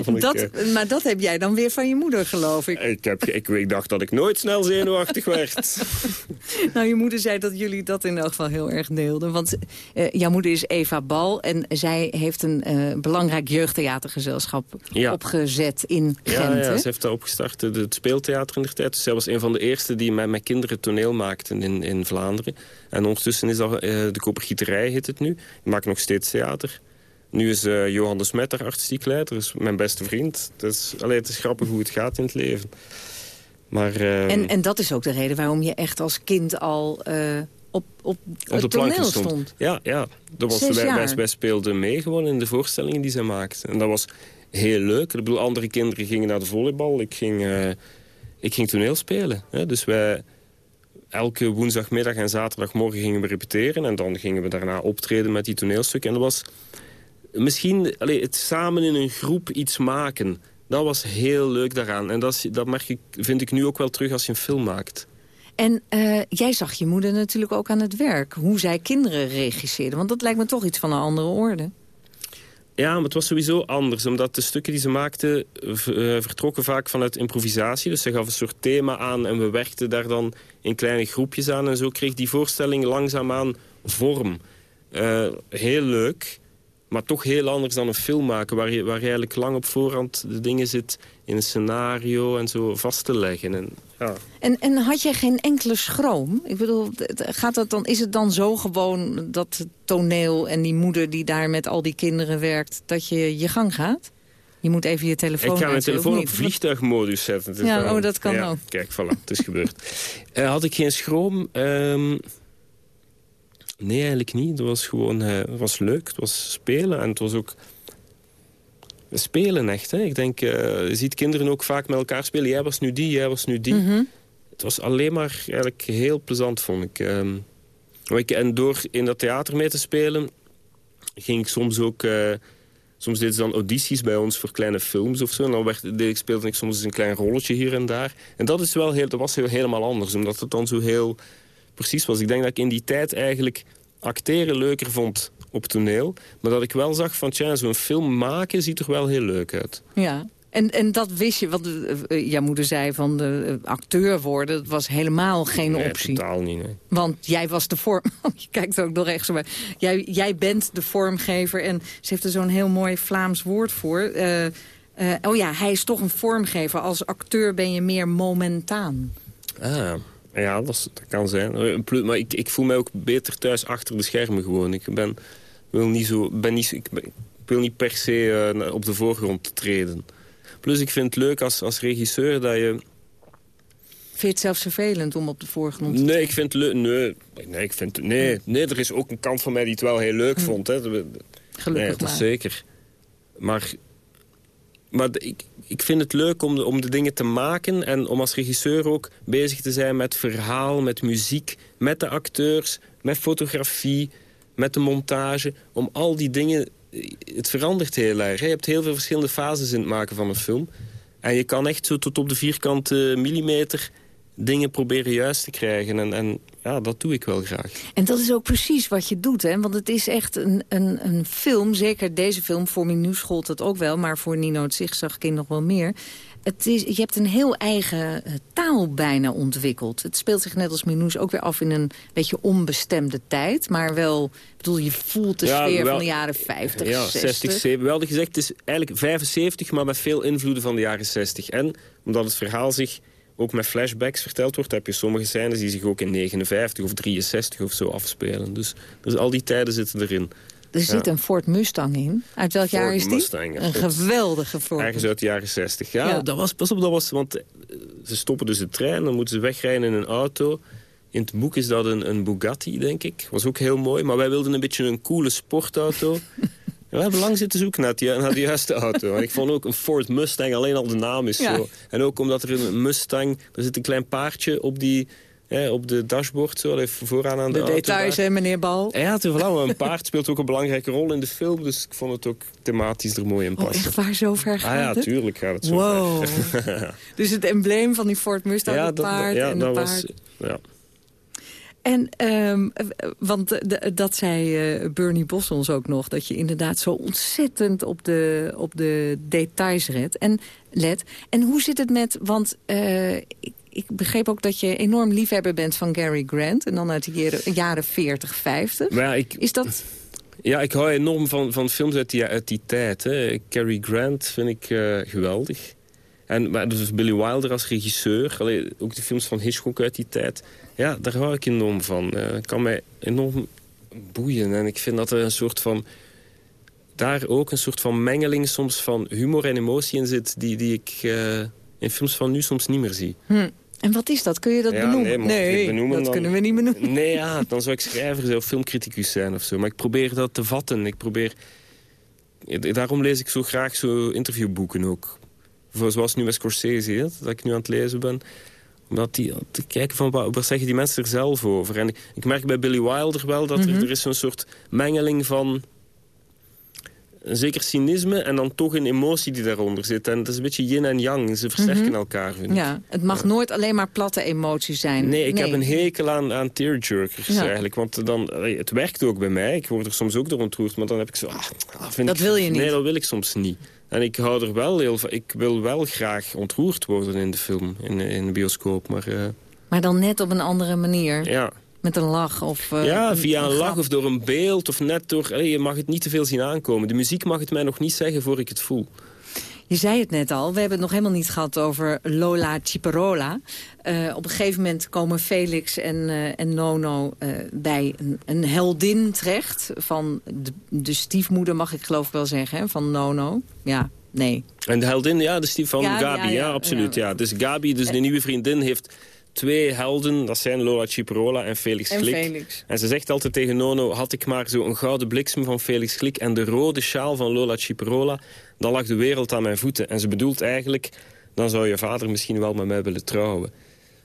ik, Dat, eh, maar dat heb jij dan weer van je moeder, geloof ik. ik, heb, ik, ik dacht dat ik nooit snel zenuwachtig werd. Nou, je moeder zei dat jullie dat in elk geval heel erg deelden. Want eh, jouw moeder is Eva Bal en zij heeft een eh, belangrijk jeugdtheatergezelschap Ja. opgezet in Gent. Ja, hè? ze heeft daar opgestart, het speeltheater in de tijd. Dus zij was een van de eerste die met, met kinderen toneel maakten in, in Vlaanderen. En ondertussen is dat de Kopergieterij, heet het nu. Die maakt nog steeds theater. Nu is eh, Johan de Smet daar artistiek leider, dus mijn beste vriend. Dus, allee, het is grappig hoe het gaat in het leven. Maar, eh, En, en dat is ook de reden waarom je echt als kind al eh, op, op, op de toneel stond. stond. Ja, ja. Dat was, wij, wij, jaar. wij speelden mee gewoon in de voorstellingen die zij maakte. En dat was heel leuk. Ik bedoel, andere kinderen gingen naar de volleybal. Ik ging, eh, ik ging toneel spelen. Hè. Dus wij, elke woensdagmiddag en zaterdagmorgen gingen we repeteren. En dan gingen we daarna optreden met die toneelstukken. En dat was misschien allee, het samen in een groep iets maken. Dat was heel leuk daaraan. En dat, dat merk ik, vind ik nu ook wel terug als je een film maakt. En eh, jij zag je moeder natuurlijk ook aan het werk. Hoe zij kinderen regisseerde. Want dat lijkt me toch iets van een andere orde. Ja, maar het was sowieso anders. Omdat de stukken die ze maakten eh, vertrokken vaak vanuit improvisatie. Dus ze gaf een soort thema aan en we werkten daar dan in kleine groepjes aan. En zo kreeg die voorstelling langzaamaan vorm. Eh, heel leuk, maar toch heel anders dan een film maken... waar je, waar je eigenlijk lang op voorhand de dingen zit in een scenario en zo vast te leggen. En, ja. En, en had jij geen enkele schroom? Ik bedoel, gaat dat dan, is het dan zo gewoon dat toneel en die moeder die daar met al die kinderen werkt... dat je je gang gaat? Je moet even je telefoon Ik ga mijn telefoon op vliegtuigmodus zetten. Is Ja, oh, dat kan ja, ook. Kijk, voilà, het is gebeurd. Eh, had ik geen schroom? Ehm, Nee, eigenlijk niet. Het was gewoon eh, het was leuk. Het was spelen en het was ook... We spelen echt, hè. Ik denk, eh, je ziet kinderen ook vaak met elkaar spelen. Jij was nu die, jij was nu die. Mhm. Het was alleen maar eigenlijk heel plezant, vond ik. Ehm, ik. En door in dat theater mee te spelen... ging ik soms ook... eh, soms deden ze dan audities bij ons voor kleine films of zo. En dan werd, deed ik, speelde ik soms een klein rolletje hier en daar. En dat, is wel heel, dat was heel, helemaal anders, omdat het dan zo heel precies was. Ik denk dat ik in die tijd eigenlijk acteren leuker vond op toneel. Maar dat ik wel zag van, tja, zo'n film maken ziet er wel heel leuk uit. Ja. En, en dat wist je, want eh, eh, jouw moeder zei van de eh, acteur worden... dat was helemaal geen nee, optie. totaal niet, nee. Want jij was de vorm... je kijkt ook nog rechts bij. Jij, jij bent de vormgever en ze heeft er zo'n heel mooi Vlaams woord voor. Oh ja, hij is toch een vormgever. Als acteur ben je meer momentaan. Ah, ja, dat, kan zijn. Eh, Maar ik, ik voel mij ook beter thuis achter de schermen gewoon. Ik ben, wil, niet zo, ben niet, ik, ben- ik wil niet per se eh, op de voorgrond treden. Plus ik vind het leuk als, als regisseur dat je... Vind je het zelfs vervelend om op de voorgrond te Nee, ik vind het leuk. Nee, nee, ik vind, nee, nee, er is ook een kant van mij die het wel heel leuk vond. Hè. Hm. Gelukkig nee, dat maar. zeker. Maar, maar ik, ik vind het leuk om de, om de dingen te maken... en om als regisseur ook bezig te zijn met verhaal, met muziek... met de acteurs, met fotografie, met de montage. Om al die dingen... Het verandert heel erg. Je hebt heel veel verschillende fases in het maken van een film. En je kan echt zo tot op de vierkante millimeter dingen proberen juist te krijgen. En, en ja, dat doe ik wel graag. En dat is ook precies wat je doet, hè? Want het is echt een, een, een film, zeker deze film, voor Minu scholt het ook wel... maar voor Nino het zich zag ik in nog wel meer. Het is, je hebt een heel eigen eh, taal bijna ontwikkeld. Het speelt zich net als Minus ook weer af in een beetje onbestemde tijd. Maar wel, bedoel, je voelt de Ja, sfeer wel- van de jaren 50, ja, 60. 60, 70. Wel gezegd, het is eigenlijk 75, maar met veel invloeden van de jaren 60. En omdat het verhaal zich ook met flashbacks verteld wordt... heb je sommige scènes die zich ook in 59 of 63 of zo afspelen. Dus, dus al die tijden zitten erin. Er Ja. zit een Ford Mustang in. Uit welk jaar is die? Mustang, ja. een geweldige Ford Ergens uit de jaren 60. Ja, Ja. Dat was, pas op, dat was... Want eh, ze stoppen dus de trein, dan moeten ze wegrijden in een auto. In het boek is dat een, een Bugatti, denk ik. Was ook heel mooi. Maar wij wilden een beetje een coole sportauto. We hebben lang zitten zoeken naar, die, naar de juiste auto. En ik vond ook een Ford Mustang, alleen al de naam is Ja. zo. En ook omdat er een Mustang... Er zit een klein paardje op, die, hè, op de dashboard, zo, even vooraan aan de, De auto. details, daar. hè, meneer Bal? Ja, te veel. Een paard speelt ook een belangrijke rol in de film. Dus ik vond het ook thematisch er mooi in Oh, passen. echt waar, zo ver gaat Ah ja, het? tuurlijk gaat het zo. Wow. ver. Dus het embleem van die Ford Mustang, ja, het dat, paard ja, en de dat paard. was... Ja. En, ehm, eh, want de- dat zei eh, Bernie Bos ons ook nog... dat je inderdaad zo ontzettend op de, op de details redt en let. En hoe zit het met... want eh, ik, ik begreep ook dat je enorm liefhebber bent van Gary Grant... en dan uit de jaren, jaren 40, 50. Maar ja, ik, Is dat... ja, ik hou enorm van, van films uit die, uit die tijd. Hè. Cary Grant vind ik eh, geweldig. En maar dus Billy Wilder als regisseur. Allee, ook de films van Hitchcock uit die tijd. Ja, daar hou ik enorm van. Eh, Het kan mij enorm boeien. En ik vind dat er een soort van... Daar ook een soort van mengeling soms van humor en emotie in zit... die, die ik eh, in films van nu soms niet meer zie. Hm. En wat is dat? Kun je dat Ja, benoemen? nee, benoemen, dat dan- kunnen we niet benoemen. Nee, ja, dan zou ik schrijver of filmcriticus zijn of zo. Maar ik probeer dat te vatten. Ik probeer... Daarom lees ik zo graag zo interviewboeken ook. Zoals nu met Scorsese, hè, dat ik nu aan het lezen ben. Omdat die, te kijken van wat, zeggen die mensen er zelf over. En ik, ik merk bij Billy Wilder wel dat er, Mhm. er is zo'n soort mengeling van... Een zeker cynisme en dan toch een emotie die daaronder zit. En het is een beetje yin en yang. Ze versterken Mhm. elkaar, vind ik. Ja, het mag nooit alleen maar platte emoties zijn. Nee, ik heb een hekel aan, aan tearjerkers Ja. eigenlijk. Want dan, het werkt ook bij mij. Ik word er soms ook door ontroerd. Maar dan heb ik zo... ah, ah, vind Dat ik- wil je niet. Nee, dat wil ik soms niet. En ik hou er wel heel van... Ik wil wel graag ontroerd worden in de film, in, in de bioscoop. Maar eh, Maar dan net op een andere manier. ja... Met een lach of... eh, ja, via een, lach of door een beeld of net door... je mag het niet te veel zien aankomen. De muziek mag het mij nog niet zeggen voor ik het voel. Je zei het net al, we hebben het nog helemaal niet gehad over Lola Ciperola. Eh, op een gegeven moment komen Felix en, eh, en Nono eh, bij een, een heldin terecht. Van de, de stiefmoeder, mag ik geloof ik wel zeggen, hè, van Nono. Ja, nee. En de heldin, ja, dus die van Ja, Gabi, ja, ja, ja, absoluut. Ja. Dus Gabi, dus de nieuwe vriendin, heeft twee helden, dat zijn Lola Cipolla en Felix En Glik. Felix. En ze zegt altijd tegen Nono, had ik maar zo een gouden bliksem van Felix Glik... en de rode sjaal van Lola Cipolla, dan lag de wereld aan mijn voeten. En ze bedoelt eigenlijk, dan zou je vader misschien wel met mij willen trouwen.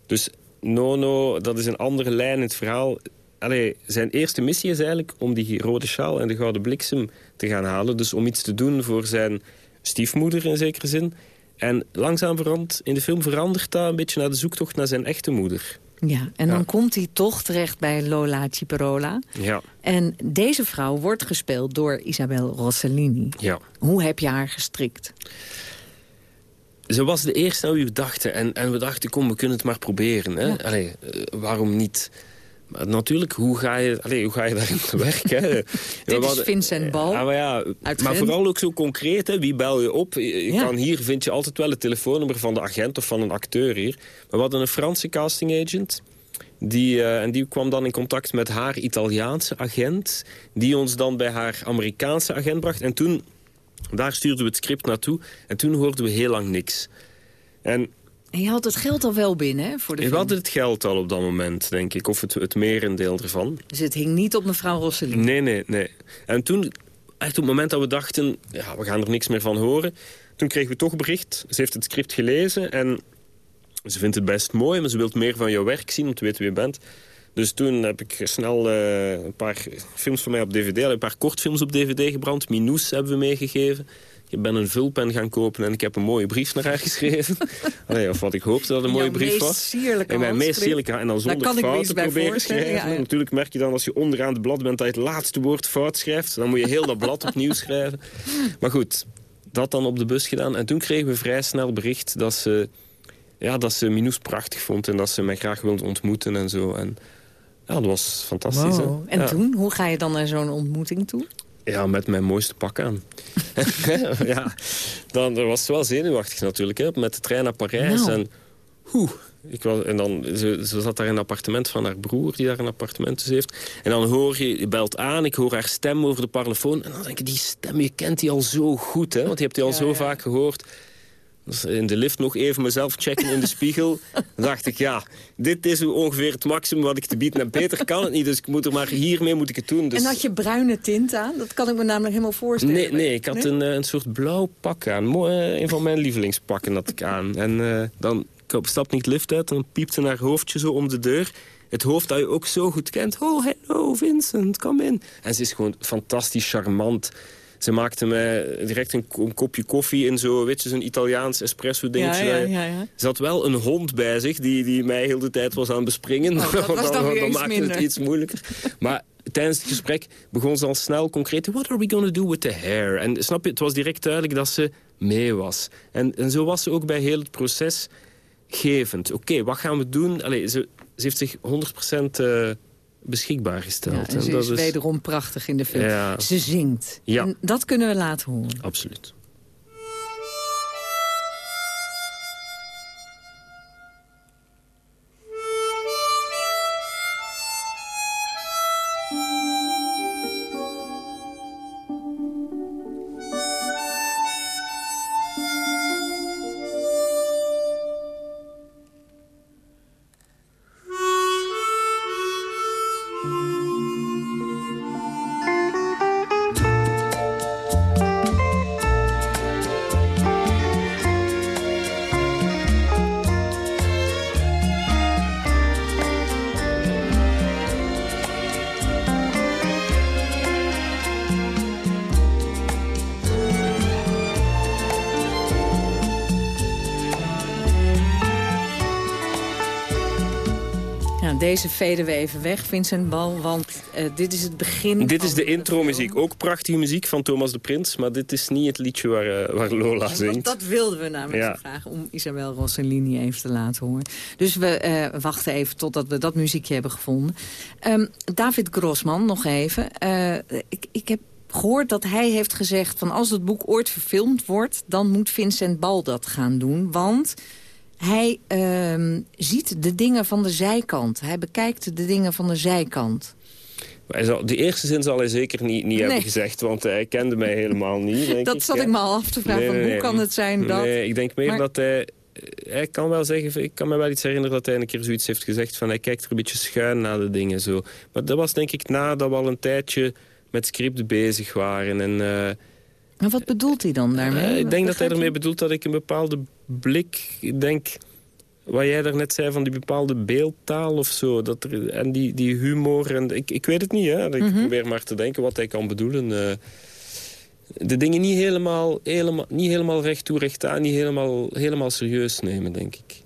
Dus Nono, dat is een andere lijn in het verhaal. Allee, zijn eerste missie is eigenlijk om die rode sjaal en de gouden bliksem te gaan halen. Dus om iets te doen voor zijn stiefmoeder in zekere zin. En langzaam verandert, in de film verandert dat een beetje naar de zoektocht naar zijn echte moeder. Ja, en dan komt hij toch terecht bij Lola Ciperola. Ja, En deze vrouw wordt gespeeld door Isabel Rossellini. ja. Hoe heb je haar gestrikt? Ze was de eerste aan wie we dachten. En, en we dachten, kom, we kunnen het maar proberen. Hè? Allee, eh, waarom niet? Maar natuurlijk, hoe ga je, allee, hoe ga je daarin te werk? Hè? We Dit is Vincent Bal. Ja, maar ja, maar vooral ook zo concreet. Hè? Wie bel je op? Je, Ja. kan hier vind je altijd wel het telefoonnummer van de agent of van een acteur hier. Maar we hadden een Franse casting agent. Die, eh, en die kwam dan in contact met haar Italiaanse agent. Die ons dan bij haar Amerikaanse agent bracht. En toen, daar stuurden we het script naartoe. En toen hoorden we heel lang niks. En En je had het geld al wel binnen hè, voor de we film. hadden het geld al op dat moment, denk ik. Of het, het merendeel ervan. Dus het hing niet op mevrouw Rossellini. Nee, nee, nee. En toen, echt op het moment dat we dachten... ja, we gaan er niks meer van horen... toen kregen we toch bericht. Ze heeft het script gelezen en ze vindt het best mooi... maar ze wil meer van jouw werk zien om te weten wie je bent. Dus toen heb ik snel eh, een paar films van mij op dvd... een paar kortfilms op dvd gebrand. Minous hebben we meegegeven. Ik ben een vulpen gaan kopen en ik heb een mooie brief naar haar geschreven. Allee, of wat ik hoopte dat een mooie Jouw brief meest was. sierlijke en mijn meest sierlijke en dan zonder fouten bij proberen schrijven. ja, ja. Natuurlijk merk je dan als je onderaan het blad bent dat je het laatste woord fout schrijft. Dan moet je heel dat blad opnieuw schrijven. Maar goed, dat dan op de bus gedaan. En toen kregen we vrij snel bericht dat ze, ja, dat ze Minous prachtig vond. En dat ze mij graag wilde ontmoeten en zo. En ja, dat was fantastisch. Wow. En Ja. toen, hoe ga je dan naar zo'n ontmoeting toe? Ja, met mijn mooiste pak aan. ja, dan dat was het wel zenuwachtig natuurlijk, hè, met de trein naar Parijs. Nou. En, hoe, ik was, en dan, ze, ze zat daar in een appartement van haar broer, die daar een appartement dus heeft. En dan hoor je, je belt aan, ik hoor haar stem over de parlofoon. En dan denk ik, die stem, je kent die al zo goed, hè, want je hebt die al zo vaak gehoord. Dus in de lift nog even mezelf checken in de spiegel. Dan dacht ik, ja, dit is ongeveer het maximum wat ik te bieden heb. Beter kan het niet, dus ik moet er maar hiermee moet ik het doen. Dus... En had je bruine tint aan? Dat kan ik me namelijk helemaal voorstellen. Nee, nee ik had Een, eh, een soort blauw pak aan. Mooi, eh, een van mijn lievelingspakken had ik aan. En eh, dan ik stap niet lift uit, dan piepte haar hoofdje zo om de deur. Het hoofd dat je ook zo goed kent. Oh, hello Vincent, kom in. En ze is gewoon fantastisch charmant. Ze maakte me direct een, een kopje koffie in zo, weet je, zo'n Italiaans espresso dingetje. Ja, ja, ja, ja. Ze had wel een hond bij zich die, die mij heel de tijd was aan het bespringen. Oh, dat was dan weer dan iets maakte minder. het iets moeilijker. Maar tijdens het gesprek begon ze al snel concreet... What are we going to do with the hair? En snap je, het was direct duidelijk dat ze mee was. En, en zo was ze ook bij heel het proces gevend. Oké, wat gaan we doen? Allee, ze, ze heeft zich 100% eh, beschikbaar gesteld. Ja, en ze dat is wederom prachtig in de film. Ja. Ze zingt. Ja. En dat kunnen we laten horen. Absoluut. We even weg, Vincent Bal, want eh, dit is het begin Dit is de intro-muziek. Ook prachtige muziek van Thomas de Prins. Maar dit is niet het liedje waar, eh, waar Lola Want zingt. dat wilden we namelijk Ja. graag, om Isabel Rossellini even te laten horen. Dus we eh, wachten even totdat we dat muziekje hebben gevonden. Ehm, David Grossman, nog even. Ik, ik heb gehoord dat hij heeft gezegd... van als het boek ooit verfilmd wordt... dan moet Vincent Bal dat gaan doen, want... Hij ehm, ziet de dingen van de zijkant. Hij bekijkt de dingen van de zijkant. Zal, de eerste zin zal hij zeker niet, niet hebben gezegd, want hij kende mij helemaal niet. Denk Dat ik, zat ik me al af te vragen. Nee, van nee, hoe kan het zijn dat... Nee, ik denk meer Maar- dat hij... hij kan wel zeggen, ik kan me wel iets herinneren dat hij een keer zoiets heeft gezegd van hij kijkt er een beetje schuin naar de dingen zo. Maar dat was denk ik nadat we al een tijdje met script bezig waren en... Uh, maar wat bedoelt hij dan daarmee? Uh, ik denk dat hij ermee bedoelt dat ik een bepaalde blik, ik denk, wat jij daarnet zei van die bepaalde beeldtaal of zo. Dat er, en die, die humor, en, ik, ik weet het niet, hè. Ik mhm. probeer maar te denken wat hij kan bedoelen. Uh, de dingen niet helemaal, helemaal, niet helemaal recht toe recht aan, niet helemaal, helemaal serieus nemen, denk ik.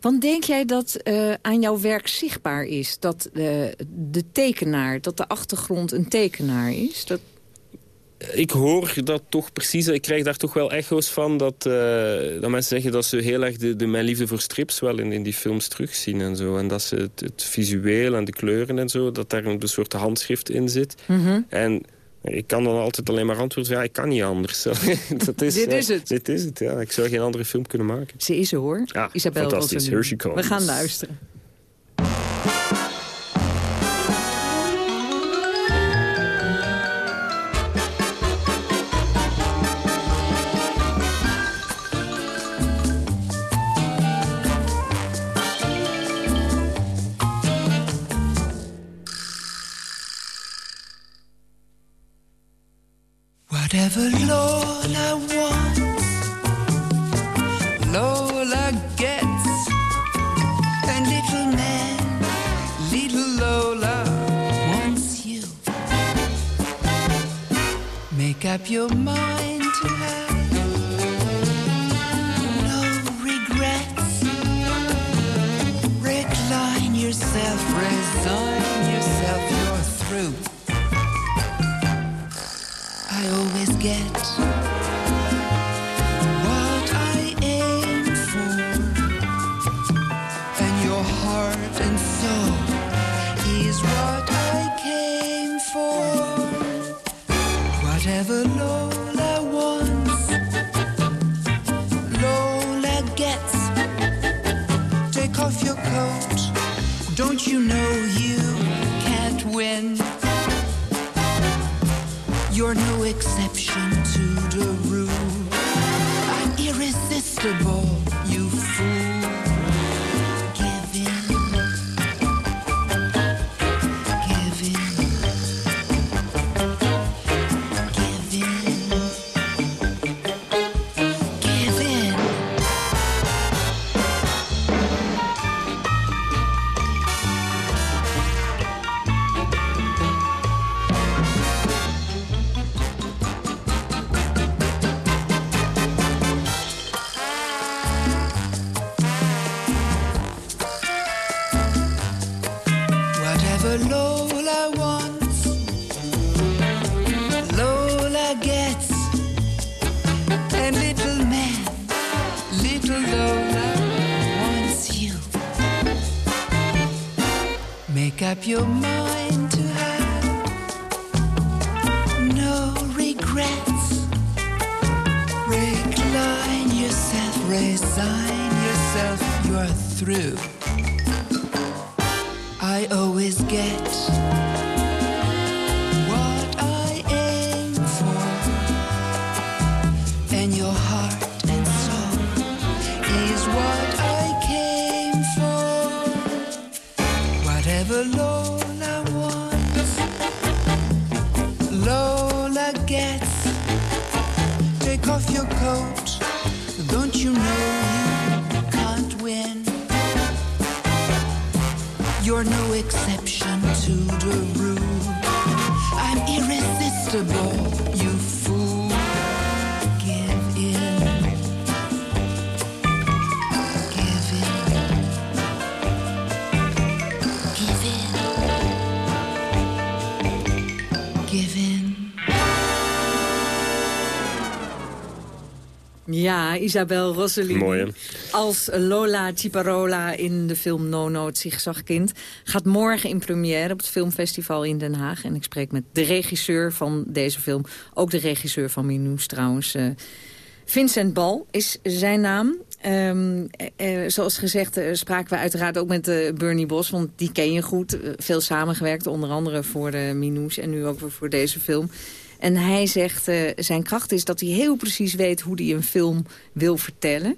Want denk jij dat uh, aan jouw werk zichtbaar is dat uh, de tekenaar, dat de achtergrond een tekenaar is? Dat... Ik hoor dat toch precies, ik krijg daar toch wel echo's van... dat, uh, dat mensen zeggen dat ze heel erg de, de, mijn liefde voor strips wel in, in die films terugzien en zo. En dat ze het, het visueel en de kleuren en zo, dat daar een soort handschrift in zit. Mm -hmm. En ik kan dan altijd alleen maar antwoorden, ja, ik kan niet anders. dat is, dit is het. dit is het, ja. Ik zou geen andere film kunnen maken. Ze is er, hoor. Ja, Isabel We gaan luisteren. Whatever Lola wants, Lola gets. And little man, little Lola wants you. Make up your mind regrets. Recline yourself, resign yourself, you're through. I always get your coat, don't you know you can't win? You're no exception to the rule. I'm irresistible, Ja, Isabel Rossellini. Mooi, hè? Als Lola Ciparola in de film Nono, het zigzagkind... gaat morgen in première op het filmfestival in Den Haag. En ik spreek met de regisseur van deze film. Ook de regisseur van Minous trouwens. eh, Vincent Bal is zijn naam. Ehm, eh, eh, zoals gezegd eh, spraken we uiteraard ook met Bernie Bos. Want die ken je goed. Veel samengewerkt, onder andere voor de Minous en nu ook weer voor deze film. En hij zegt, eh, zijn kracht is dat hij heel precies weet hoe hij een film wil vertellen.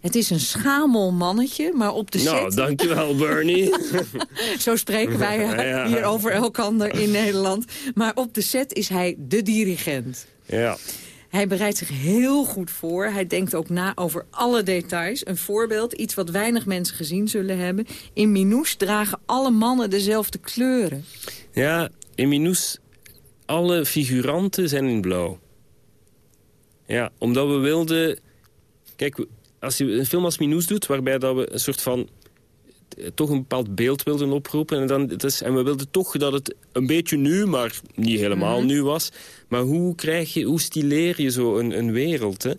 Het is een schamel mannetje, maar op de set... Nou, dankjewel Bernie. Zo spreken wij Ja. hier over elkander in Nederland. Maar op de set is hij de dirigent. ja. Hij bereidt zich heel goed voor. Hij denkt ook na over alle details. Een voorbeeld, iets wat weinig mensen gezien zullen hebben. In Minous dragen alle mannen dezelfde kleuren. Ja, in Minous, alle figuranten zijn in blauw. Ja, omdat we wilden... Kijk, als je een film als Minous doet, waarbij dat we een soort van... eh, toch een bepaald beeld wilden oproepen. En, dan, het is, en we wilden toch dat het een beetje nu, maar niet helemaal Mhm. nu was. Maar hoe, krijg je, hoe stileer je zo een, een wereld, hè?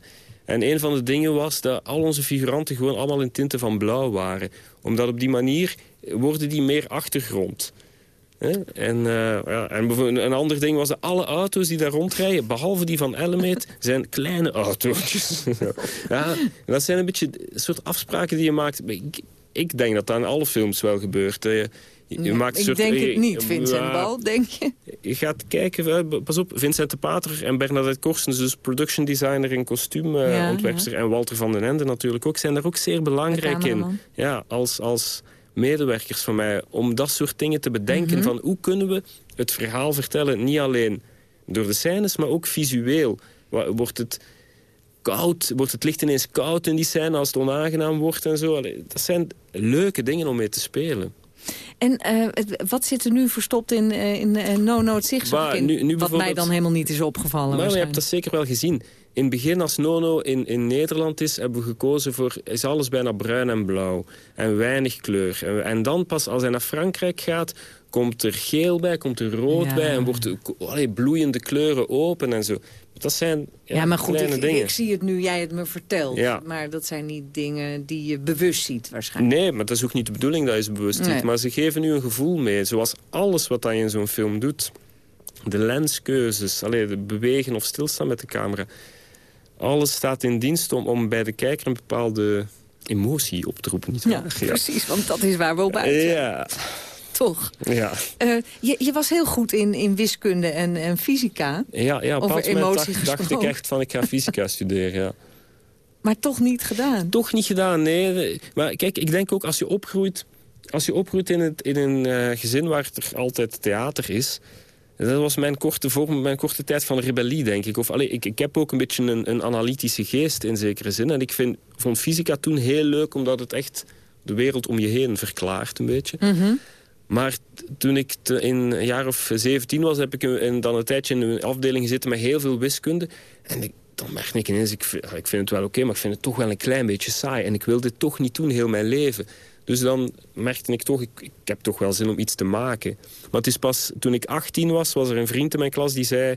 En een van de dingen was dat al onze figuranten gewoon allemaal in tinten van blauw waren. Omdat op die manier worden die meer achtergrond. En, ja, en een ander ding was dat alle auto's die daar rondrijden... behalve die van Element, zijn kleine autootjes. ja, dat zijn een beetje een soort afspraken die je maakt. Ik, ik denk dat dat in alle films wel gebeurt. Je, Ja, maakt een ik soort- denk het niet, Vincent Bal, denk je? je gaat kijken, eh, pas op, Vincent de Pater en Bernadette Korstens... dus production designer en kostuumontwerpster... en Walter van den Ende natuurlijk ook... zijn daar ook zeer belangrijk in. Ja, als, als medewerkers van mij. Om dat soort dingen te bedenken. Mhm. Van hoe kunnen we het verhaal vertellen? Niet alleen door de scènes, maar ook visueel. Wordt het koud? Wordt het licht ineens koud in die scène als het onaangenaam wordt en zo? Dat zijn leuke dingen om mee te spelen. En eh, wat zit er nu verstopt in, eh, in eh, No No Zich? Maar in, nu- nu wat mij dan helemaal niet is opgevallen. Maar je hebt dat zeker wel gezien. In het begin, als Nono in, in Nederland is, hebben we gekozen voor... is alles bijna bruin en blauw. En weinig kleur. En, en dan pas, als hij naar Frankrijk gaat... komt er geel bij, komt er rood Ja. bij... en wordt de, allee, bloeiende kleuren open en zo. Dat zijn ja, Ja, maar goed, kleine ik, dingen. ik zie het nu, jij het me vertelt. Ja. Maar dat zijn niet dingen die je bewust ziet waarschijnlijk. Nee, maar dat is ook niet de bedoeling dat je ze bewust ziet. Nee. Maar ze geven nu een gevoel mee. Zoals alles wat je in zo'n film doet. De lenskeuzes, allee, de bewegen of stilstaan met de camera. Alles staat in dienst om, om bij de kijker een bepaalde emotie op te roepen. Niet Ja, precies, want dat is waar we op uit zijn. Ja, Toch? ja. Eh, je, je was heel goed in, in wiskunde en, en fysica. Ja, ja op Over emotie dacht, dacht ik echt van ik ga fysica studeren. Ja. Maar toch niet gedaan. Toch niet gedaan, nee. Maar kijk, ik denk ook als je opgroeit, als je opgroeit in, het, in een eh, gezin waar er altijd theater is... Dat was mijn korte vorm, mijn korte tijd van rebellie, denk ik. Of, allee, ik, ik heb ook een beetje een, een analytische geest in zekere zin. En ik vind, vond fysica toen heel leuk, omdat het echt de wereld om je heen verklaart een beetje. Mhm. Maar toen ik te- in een jaar of 17 was, heb ik een, dan een tijdje in een afdeling gezeten met heel veel wiskunde. En ik, dan merkte ik ineens, ik, ik vind het wel oké, maar ik vind het toch wel een klein beetje saai. En ik wil dit toch niet doen heel mijn leven. Dus dan merkte ik toch, ik, ik heb toch wel zin om iets te maken. Maar het is pas toen ik 18 was, was er een vriend in mijn klas die zei...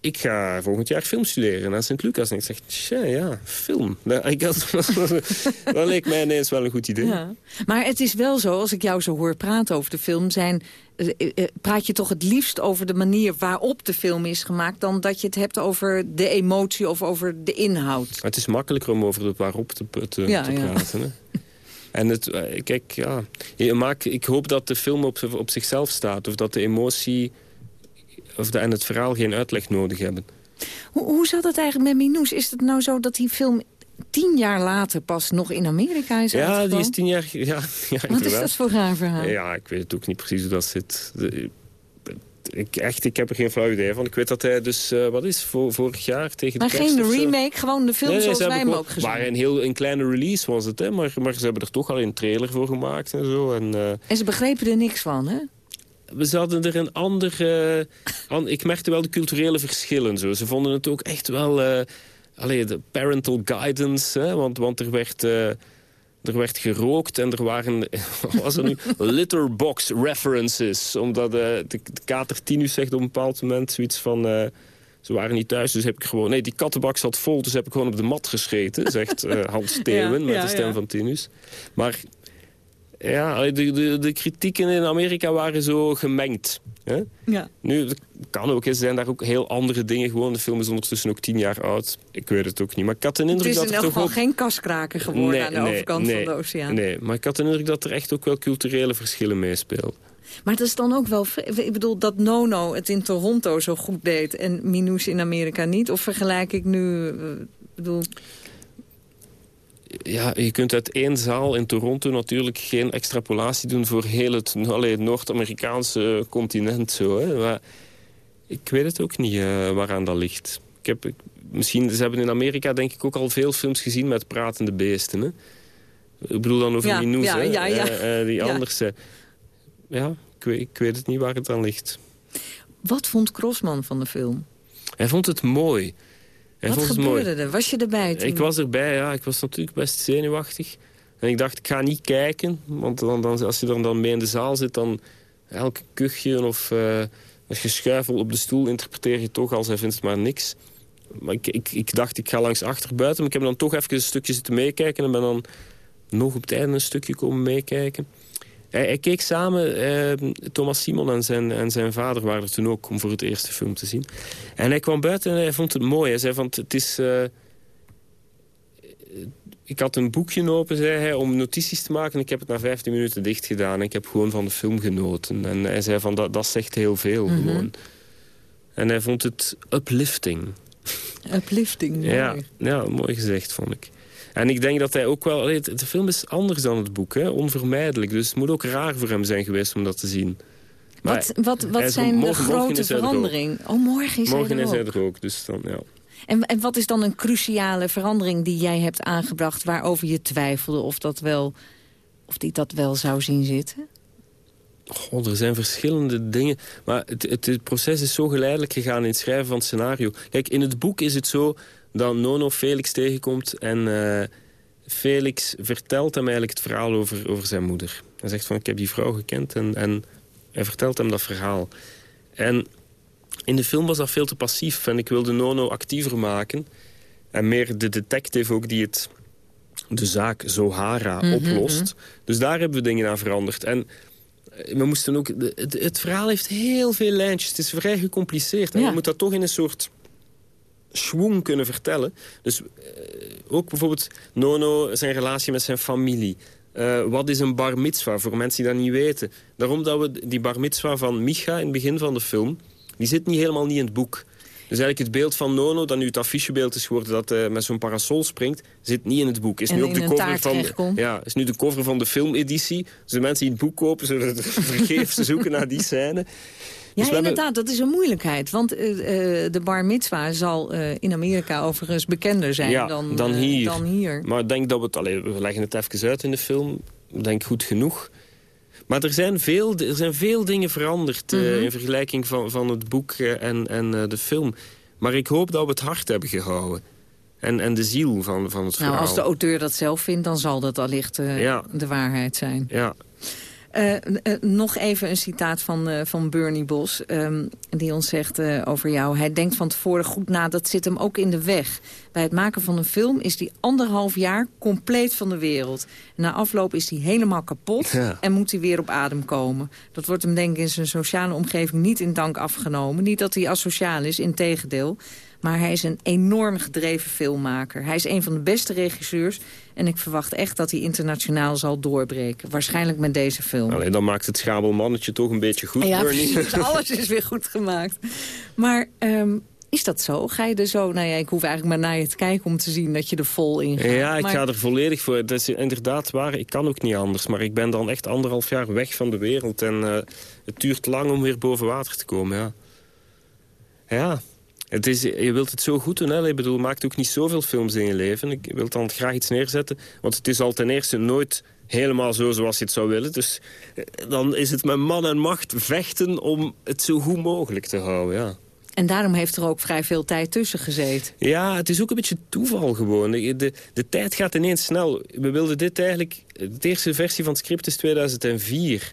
Ik ga volgend jaar film studeren aan Sint-Lucas. En ik zeg, tja, ja, film. Nou, had, dat leek mij ineens wel een goed idee. Ja. Maar het is wel zo, als ik jou zo hoor praten over de film... Zijn, eh, eh, praat je toch het liefst over de manier waarop de film is gemaakt... dan dat je het hebt over de emotie of over de inhoud. Het is makkelijker om over het waarop te, te, Ja, te ja. praten. Hè? En het, eh, kijk, ja, je maakt, ik hoop dat de film op, op zichzelf staat. Of dat de emotie of de, en het verhaal geen uitleg nodig hebben. Hoe, hoe zat het eigenlijk met Minous? Is het nou zo dat die film tien jaar later pas nog in Amerika is Ja, die is tien jaar... Ja, ja, Wat is dat voor raar verhaal? Ja, ik weet het ook niet precies hoe dat zit. De- Ik, echt, ik heb er geen flauw idee van. Ik weet dat hij dus, eh, wat is, voor, vorig jaar tegen Maar de kerst geen zo- remake, gewoon de film Nee, nee, zoals wij hem ook gezien. Maar een heel een kleine release was het, hè. Maar, maar ze hebben er toch al een trailer voor gemaakt en zo. En, eh, En ze begrepen er niks van, hè? we hadden er een andere... an- ik merkte wel de culturele verschillen. Zo. Ze vonden het ook echt wel... eh allee, de parental guidance, hè, want, want er werd... eh, er werd gerookt en er waren, wat was er nu, litterbox references. Omdat eh, de, de kater Tinus zegt op een bepaald moment zoiets van... eh, ze waren niet thuis, dus heb ik gewoon... Nee, die kattenbak zat vol, dus heb ik gewoon op de mat gescheten. Zegt eh, Hans Steeuwen Ja, met ja, de stem ja. van Tinus. Maar ja, de, de, de kritieken in Amerika waren zo gemengd. Hè? Ja. Nu, het kan ook, hè, zijn daar ook heel andere dingen. Gewoon, de film is ondertussen ook tien jaar oud. Ik weet het ook niet. Maar ik had Het indruk is dat in er elk toch geval ook... geen kaskraker geworden aan de overkant nee, van de oceaan. Nee, maar ik had de indruk dat er echt ook wel culturele verschillen meespeelden. Maar dat is dan ook wel... Ik bedoel, dat Nono het in Toronto zo goed deed... en Minous in Amerika niet? Of vergelijk ik nu... eh, Ik bedoel, ja, je kunt uit één zaal in Toronto natuurlijk geen extrapolatie doen... voor heel het, Noord-Amerikaanse continent. Zo, hè. Maar ik weet het ook niet uh, waaraan dat ligt. Ik heb, ik, misschien, ze hebben in Amerika denk ik ook al veel films gezien met pratende beesten. Hè? Ik bedoel dan over Ja, die Noes, ja, hè? ja, ja. Eh, eh, die anders. ja, ik weet, ik weet het niet waar het aan ligt. Wat vond Crossman van de film? Hij vond het mooi. Wat gebeurde er? Was je erbij toen? Ik was erbij, ja. Ik was natuurlijk best zenuwachtig. En ik dacht, ik ga niet kijken. Want dan, dan, als je er dan mee in de zaal zit, dan elke kuchje of eh als je schuifel op de stoel interpreteer je toch als hij vindt maar niks. Maar ik, ik, ik dacht, ik ga langs achterbbuiten. Maar ik heb dan toch even een stukje zitten meekijken. En ben dan nog op het einde een stukje komen meekijken. Hij, hij keek samen, eh, Thomas Simon en zijn, en zijn vader waren er toen ook... om voor het eerste film te zien. En hij kwam buiten en hij vond het mooi. Hij zei van, het is... eh, ik had een boekje open, zei hij, om notities te maken. Ik heb het na 15 minuten dicht gedaan. Ik heb gewoon van de film genoten. En hij zei van, dat, dat zegt heel veel Mhm. gewoon. En hij vond het uplifting. Uplifting, mooi. Ja, ja, mooi gezegd, vond ik. En ik denk dat hij ook wel... allee, De film is anders dan het boek, hè? onvermijdelijk. Dus het moet ook raar voor hem zijn geweest om dat te zien. Maar Wat, wat, wat zijn de morgen- morgen grote is hij er ook. veranderingen? Oh, morgen is Morgen hij is er hij ook. er ook, dus dan, ja. En, en wat is dan een cruciale verandering die jij hebt aangebracht... waarover je twijfelde of, dat wel, of die dat wel zou zien zitten? God, er zijn verschillende dingen. Maar het, het, het proces is zo geleidelijk gegaan in het schrijven van het scenario. Kijk, in het boek is het zo dat Nono Felix tegenkomt... en eh, Felix vertelt hem eigenlijk het verhaal over, over zijn moeder. Hij zegt van, ik heb die vrouw gekend en, en hij vertelt hem dat verhaal. En in de film was dat veel te passief. En ik wilde Nono actiever maken. En meer de detective ook die het, de zaak Zohara Mhm, oplost. Dus daar hebben we dingen aan veranderd. En eh, we moesten ook... Het, het verhaal heeft heel veel lijntjes. Het is vrij gecompliceerd. En Ja. je moet dat toch in een soort schwung kunnen vertellen. Dus eh, ook bijvoorbeeld Nono, zijn relatie met zijn familie. Eh, wat is een bar mitzwa voor mensen die dat niet weten? Daarom dat we die bar mitzwa van Micha in het begin van de film... die zit niet helemaal niet in het boek. Dus eigenlijk het beeld van Nono, dat nu het affichebeeld is geworden... dat hij met zo'n parasol springt, zit niet in het boek. Is En nu ook de cover van, terechtkomt. ja, is nu de cover van de filmeditie. Dus de mensen die het boek kopen, zullen er vergeefs zoeken naar die scène. Ja, Dus hebben- inderdaad, dat is een moeilijkheid. Want eh, eh, de bar mitzwa zal eh, in Amerika overigens bekender zijn ja, dan, dan, hier. dan hier. Maar ik denk dat we het... Allee, we leggen het even uit in de film. Ik denk goed genoeg. Maar er zijn veel, er zijn veel dingen veranderd... Mhm. in vergelijking van, van het boek en, en de film. Maar ik hoop dat we het hart hebben gehouden. En, en de ziel van, van het Nou, verhaal. als de auteur dat zelf vindt, dan zal dat allicht Ja. de waarheid zijn. Ja. Eh, eh, nog even een citaat van, eh, van Bernie Bos, ehm, die ons zegt over jou. Hij denkt van tevoren goed na, dat zit hem ook in de weg. Bij het maken van een film is hij anderhalf jaar compleet van de wereld. Na afloop is hij helemaal kapot Ja. en moet hij weer op adem komen. Dat wordt hem denk ik in zijn sociale omgeving niet in dank afgenomen. Niet dat hij asociaal is, in tegendeel. Maar hij is een enorm gedreven filmmaker. Hij is een van de beste regisseurs. En ik verwacht echt dat hij internationaal zal doorbreken. Waarschijnlijk met deze film. Allee, dan maakt het schabelmannetje toch een beetje goed, Ja, precies. Alles is weer goed gemaakt. Maar ehm, is dat zo? Ga je er zo... Nou ja, ik hoef eigenlijk maar naar je te kijken om te zien dat je er vol in gaat. Ja, ik Maar- ga er volledig voor. Dat is inderdaad waar. Ik kan ook niet anders. Maar ik ben dan echt anderhalf jaar weg van de wereld. En eh, het duurt lang om weer boven water te komen, ja. Ja, het is, je wilt het zo goed doen. Hè? Ik bedoel, maakt ook niet zoveel films in je leven. Ik wil dan graag iets neerzetten. Want het is al ten eerste nooit helemaal zo zoals je het zou willen. Dus eh, dan is het met man en macht vechten om het zo goed mogelijk te houden, ja. En daarom heeft er ook vrij veel tijd tussen gezeten. Ja, het is ook een beetje toeval gewoon. De, de, de tijd gaat ineens snel. We wilden dit eigenlijk... De eerste versie van het script is 2004.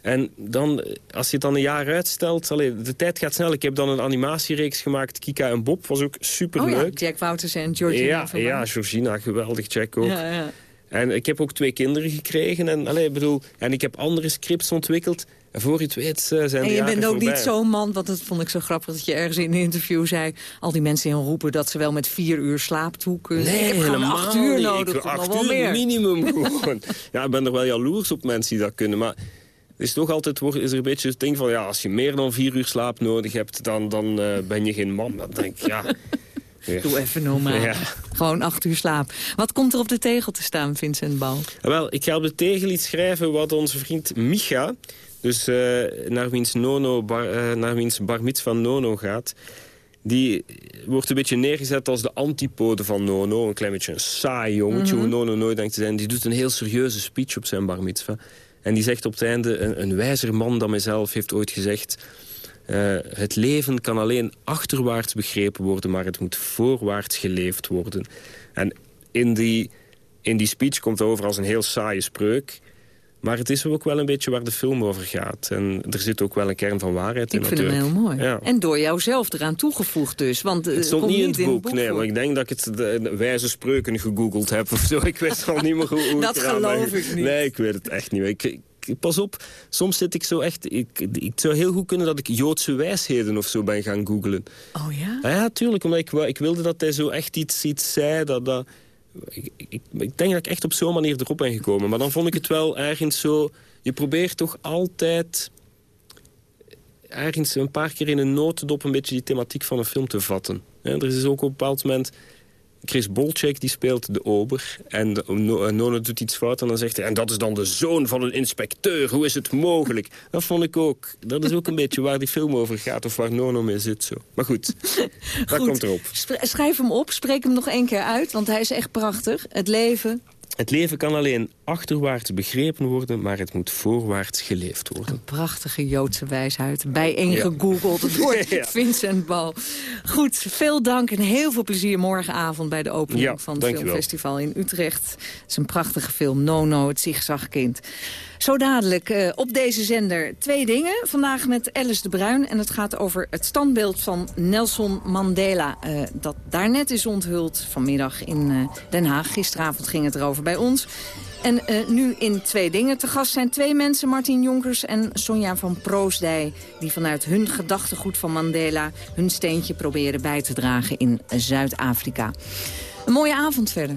En dan, als je het dan een jaar uitstelt... Allee, de tijd gaat snel. Ik heb dan een animatiereeks gemaakt, Kika en Bob. Was ook Oh superleuk. ja, Jack Wouters en Georgina ja, van ja. Georgina, geweldig, Jack ook. Ja, ja. En ik heb ook twee kinderen gekregen. En, allee, ik bedoel, en ik heb andere scripts ontwikkeld. En voor je het weet eh, zijn En je bent ook niet zo'n man, want dat vond ik zo grappig... dat je ergens in een interview zei... al die mensen in roepen dat ze wel met vier uur slaap toe kunnen. Nee, ik heb helemaal acht uur nodig, Ik- acht uur meer. minimum gewoon. ja, ik ben er wel jaloers op mensen die dat kunnen. Maar is toch altijd wordt- is er een beetje het ding van... ja, als je meer dan vier uur slaap nodig hebt, dan, dan eh, ben je geen man. Dan denk ik, ja... Doe even normaal. Ja. Gewoon acht uur slaap. Wat komt er op de tegel te staan, Vincent Bal? Wel, ik ga op de tegel iets schrijven wat onze vriend Micha... dus eh, naar, wiens Nono bar, uh, naar wiens bar van Nono gaat... die wordt een beetje neergezet als de antipode van Nono. Een klein beetje een saai jongetje, mm -hmm. hoe Nono nooit denkt te zijn. Die doet een heel serieuze speech op zijn bar mitzvah. En die zegt op het einde, een, wijzer man dan mijzelf heeft ooit gezegd... Uh, het leven kan alleen achterwaarts begrepen worden... maar het moet voorwaarts geleefd worden. En in die, in die speech komt over als een heel saaie spreuk... Maar het is ook wel een beetje waar de film over gaat. En er zit ook wel een kern van waarheid ik in Ik vind natuurlijk. hem heel mooi. Ja. En door jou zelf eraan toegevoegd dus. Want, het stond niet in het boek, nee. Maar ik denk dat ik het de, de wijze spreuken gegoogeld heb of zo. Ik weet al niet meer hoe, hoe Dat geloof ik niet. Nee, ik weet het echt niet meer. Ik, ik, pas op, soms zit ik zo echt... Ik, ik zou heel goed kunnen dat ik Joodse wijsheden of zo ben gaan googlen. Oh ja? Ah, ja, tuurlijk. Omdat ik, ik wilde dat hij zo echt iets, iets zei dat... dat ik, denk dat ik echt op zo'n manier erop ben gekomen. Maar dan vond ik het wel ergens zo... Je probeert toch altijd ergens een paar keer in een notendop... een beetje die thematiek van een film te vatten. er is ook op een bepaald moment... Chris Bolcek die speelt de ober. En de, Nono doet iets fout en dan zegt hij... en dat is dan de zoon van een inspecteur. Hoe is het mogelijk? Dat vond ik ook. Dat is ook een beetje waar die film over gaat... of waar Nono mee zit. Zo. Maar goed, daar komt erop. Schrijf hem op, spreek hem nog één keer uit... want hij is echt prachtig. Het leven... Het leven kan alleen achterwaarts begrepen worden... maar het moet voorwaarts geleefd worden. Een prachtige Joodse wijsheid. Bijeengegoogeld ja. door ja. Vincent Bal. Goed, veel dank en heel veel plezier morgenavond... bij de opening ja, van het Filmfestival in Utrecht. Het is een prachtige film, Nono, het zigzagkind. Zo dadelijk uh, op deze zender twee dingen. Vandaag met Alice de Bruin. En het gaat over het standbeeld van Nelson Mandela. Uh, dat daarnet is onthuld vanmiddag in uh, Den Haag. Gisteravond ging het erover bij ons. En nu in twee dingen. Te gast zijn twee mensen, Martin Jonkers en Sonja van Proosdij... die vanuit hun gedachtegoed van Mandela... hun steentje proberen bij te dragen in Zuid-Afrika. Een mooie avond verder.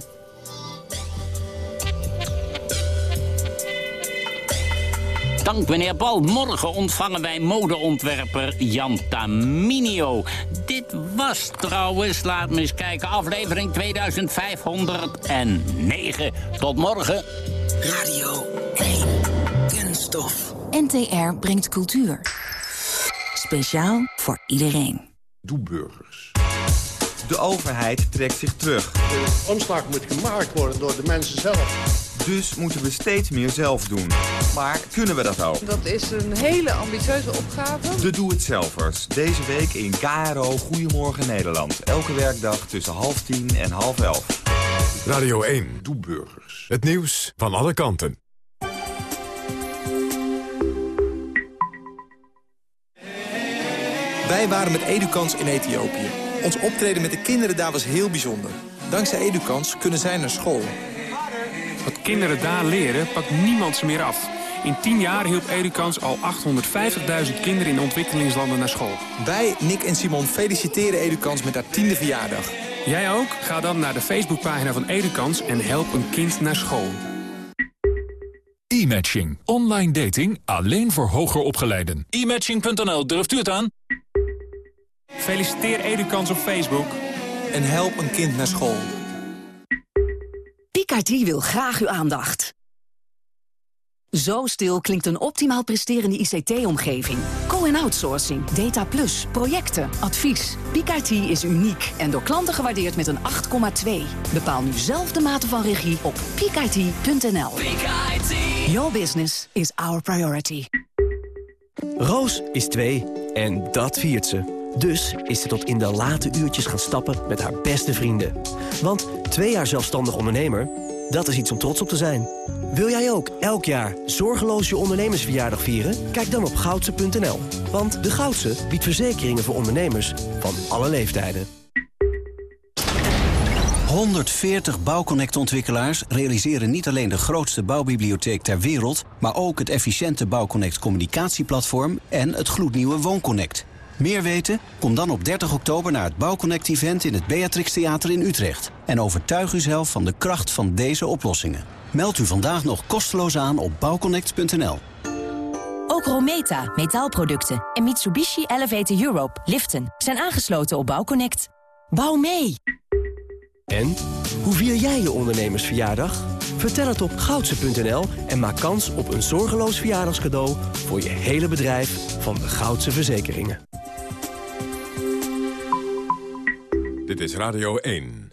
Dank meneer Bal. Morgen ontvangen wij modeontwerper Jan Taminio. Dit was trouwens, laat me eens kijken, aflevering 2509. Tot morgen. Radio 1. Kunststof. NTR brengt cultuur. Speciaal voor iedereen. Doe burgers. De overheid trekt zich terug. De omslag moet gemaakt worden door de mensen zelf. Dus moeten we steeds meer zelf doen. Maar kunnen we dat ook? Dat is een hele ambitieuze opgave. De doe-het-zelvers. Deze week in KRO Goedemorgen Nederland. Elke werkdag tussen half tien en half elf. Radio 1. Doe burgers. Het nieuws van alle kanten. Wij waren met Edukans in Ethiopië. Ons optreden met de kinderen daar was heel bijzonder. Dankzij Edukans kunnen zij naar school. Wat kinderen daar leren, pakt niemand ze meer af. In 10 jaar hielp Edukans al 850.000 kinderen in ontwikkelingslanden naar school. Wij, Nick en Simon, feliciteren Edukans met haar tiende verjaardag. Jij ook? Ga dan naar de Facebookpagina van Edukans en help een kind naar school. E-matching. Online dating alleen voor hoger opgeleiden. E-matching.nl, durft u het aan? Feliciteer Edukans op Facebook. En help een kind naar school. Picardie wil graag uw aandacht. Zo stil klinkt een optimaal presterende ICT-omgeving. Co-en-outsourcing, data plus, projecten, advies. Picardie is uniek en door klanten gewaardeerd met een 8,2. Bepaal nu zelf de mate van regie op picardie.nl. Your business is our priority. Roos is twee en dat viert ze. Dus is ze tot in de late uurtjes gaan stappen met haar beste vrienden. Want twee jaar zelfstandig ondernemer, dat is iets om trots op te zijn. Wil jij ook elk jaar zorgeloos je ondernemersverjaardag vieren? Kijk dan op goudse.nl. Want de Goudse biedt verzekeringen voor ondernemers van alle leeftijden. 140 Bouwconnect-ontwikkelaars realiseren niet alleen de grootste bouwbibliotheek ter wereld... maar ook het efficiënte Bouwconnect communicatieplatform en het gloednieuwe WoonConnect. Meer weten? Kom dan op 30 oktober naar het Bouwconnect-event in het Beatrix Theater in Utrecht. En overtuig uzelf van de kracht van deze oplossingen. Meld u vandaag nog kosteloos aan op bouwconnect.nl. Ook Rometa, metaalproducten en Mitsubishi Elevator Europe, liften, zijn aangesloten op Bouwconnect. Bouw mee! En, hoe vier jij je ondernemersverjaardag? Vertel het op goudse.nl en maak kans op een zorgeloos verjaardagscadeau... voor je hele bedrijf van de Goudse Verzekeringen. Dit is Radio 1.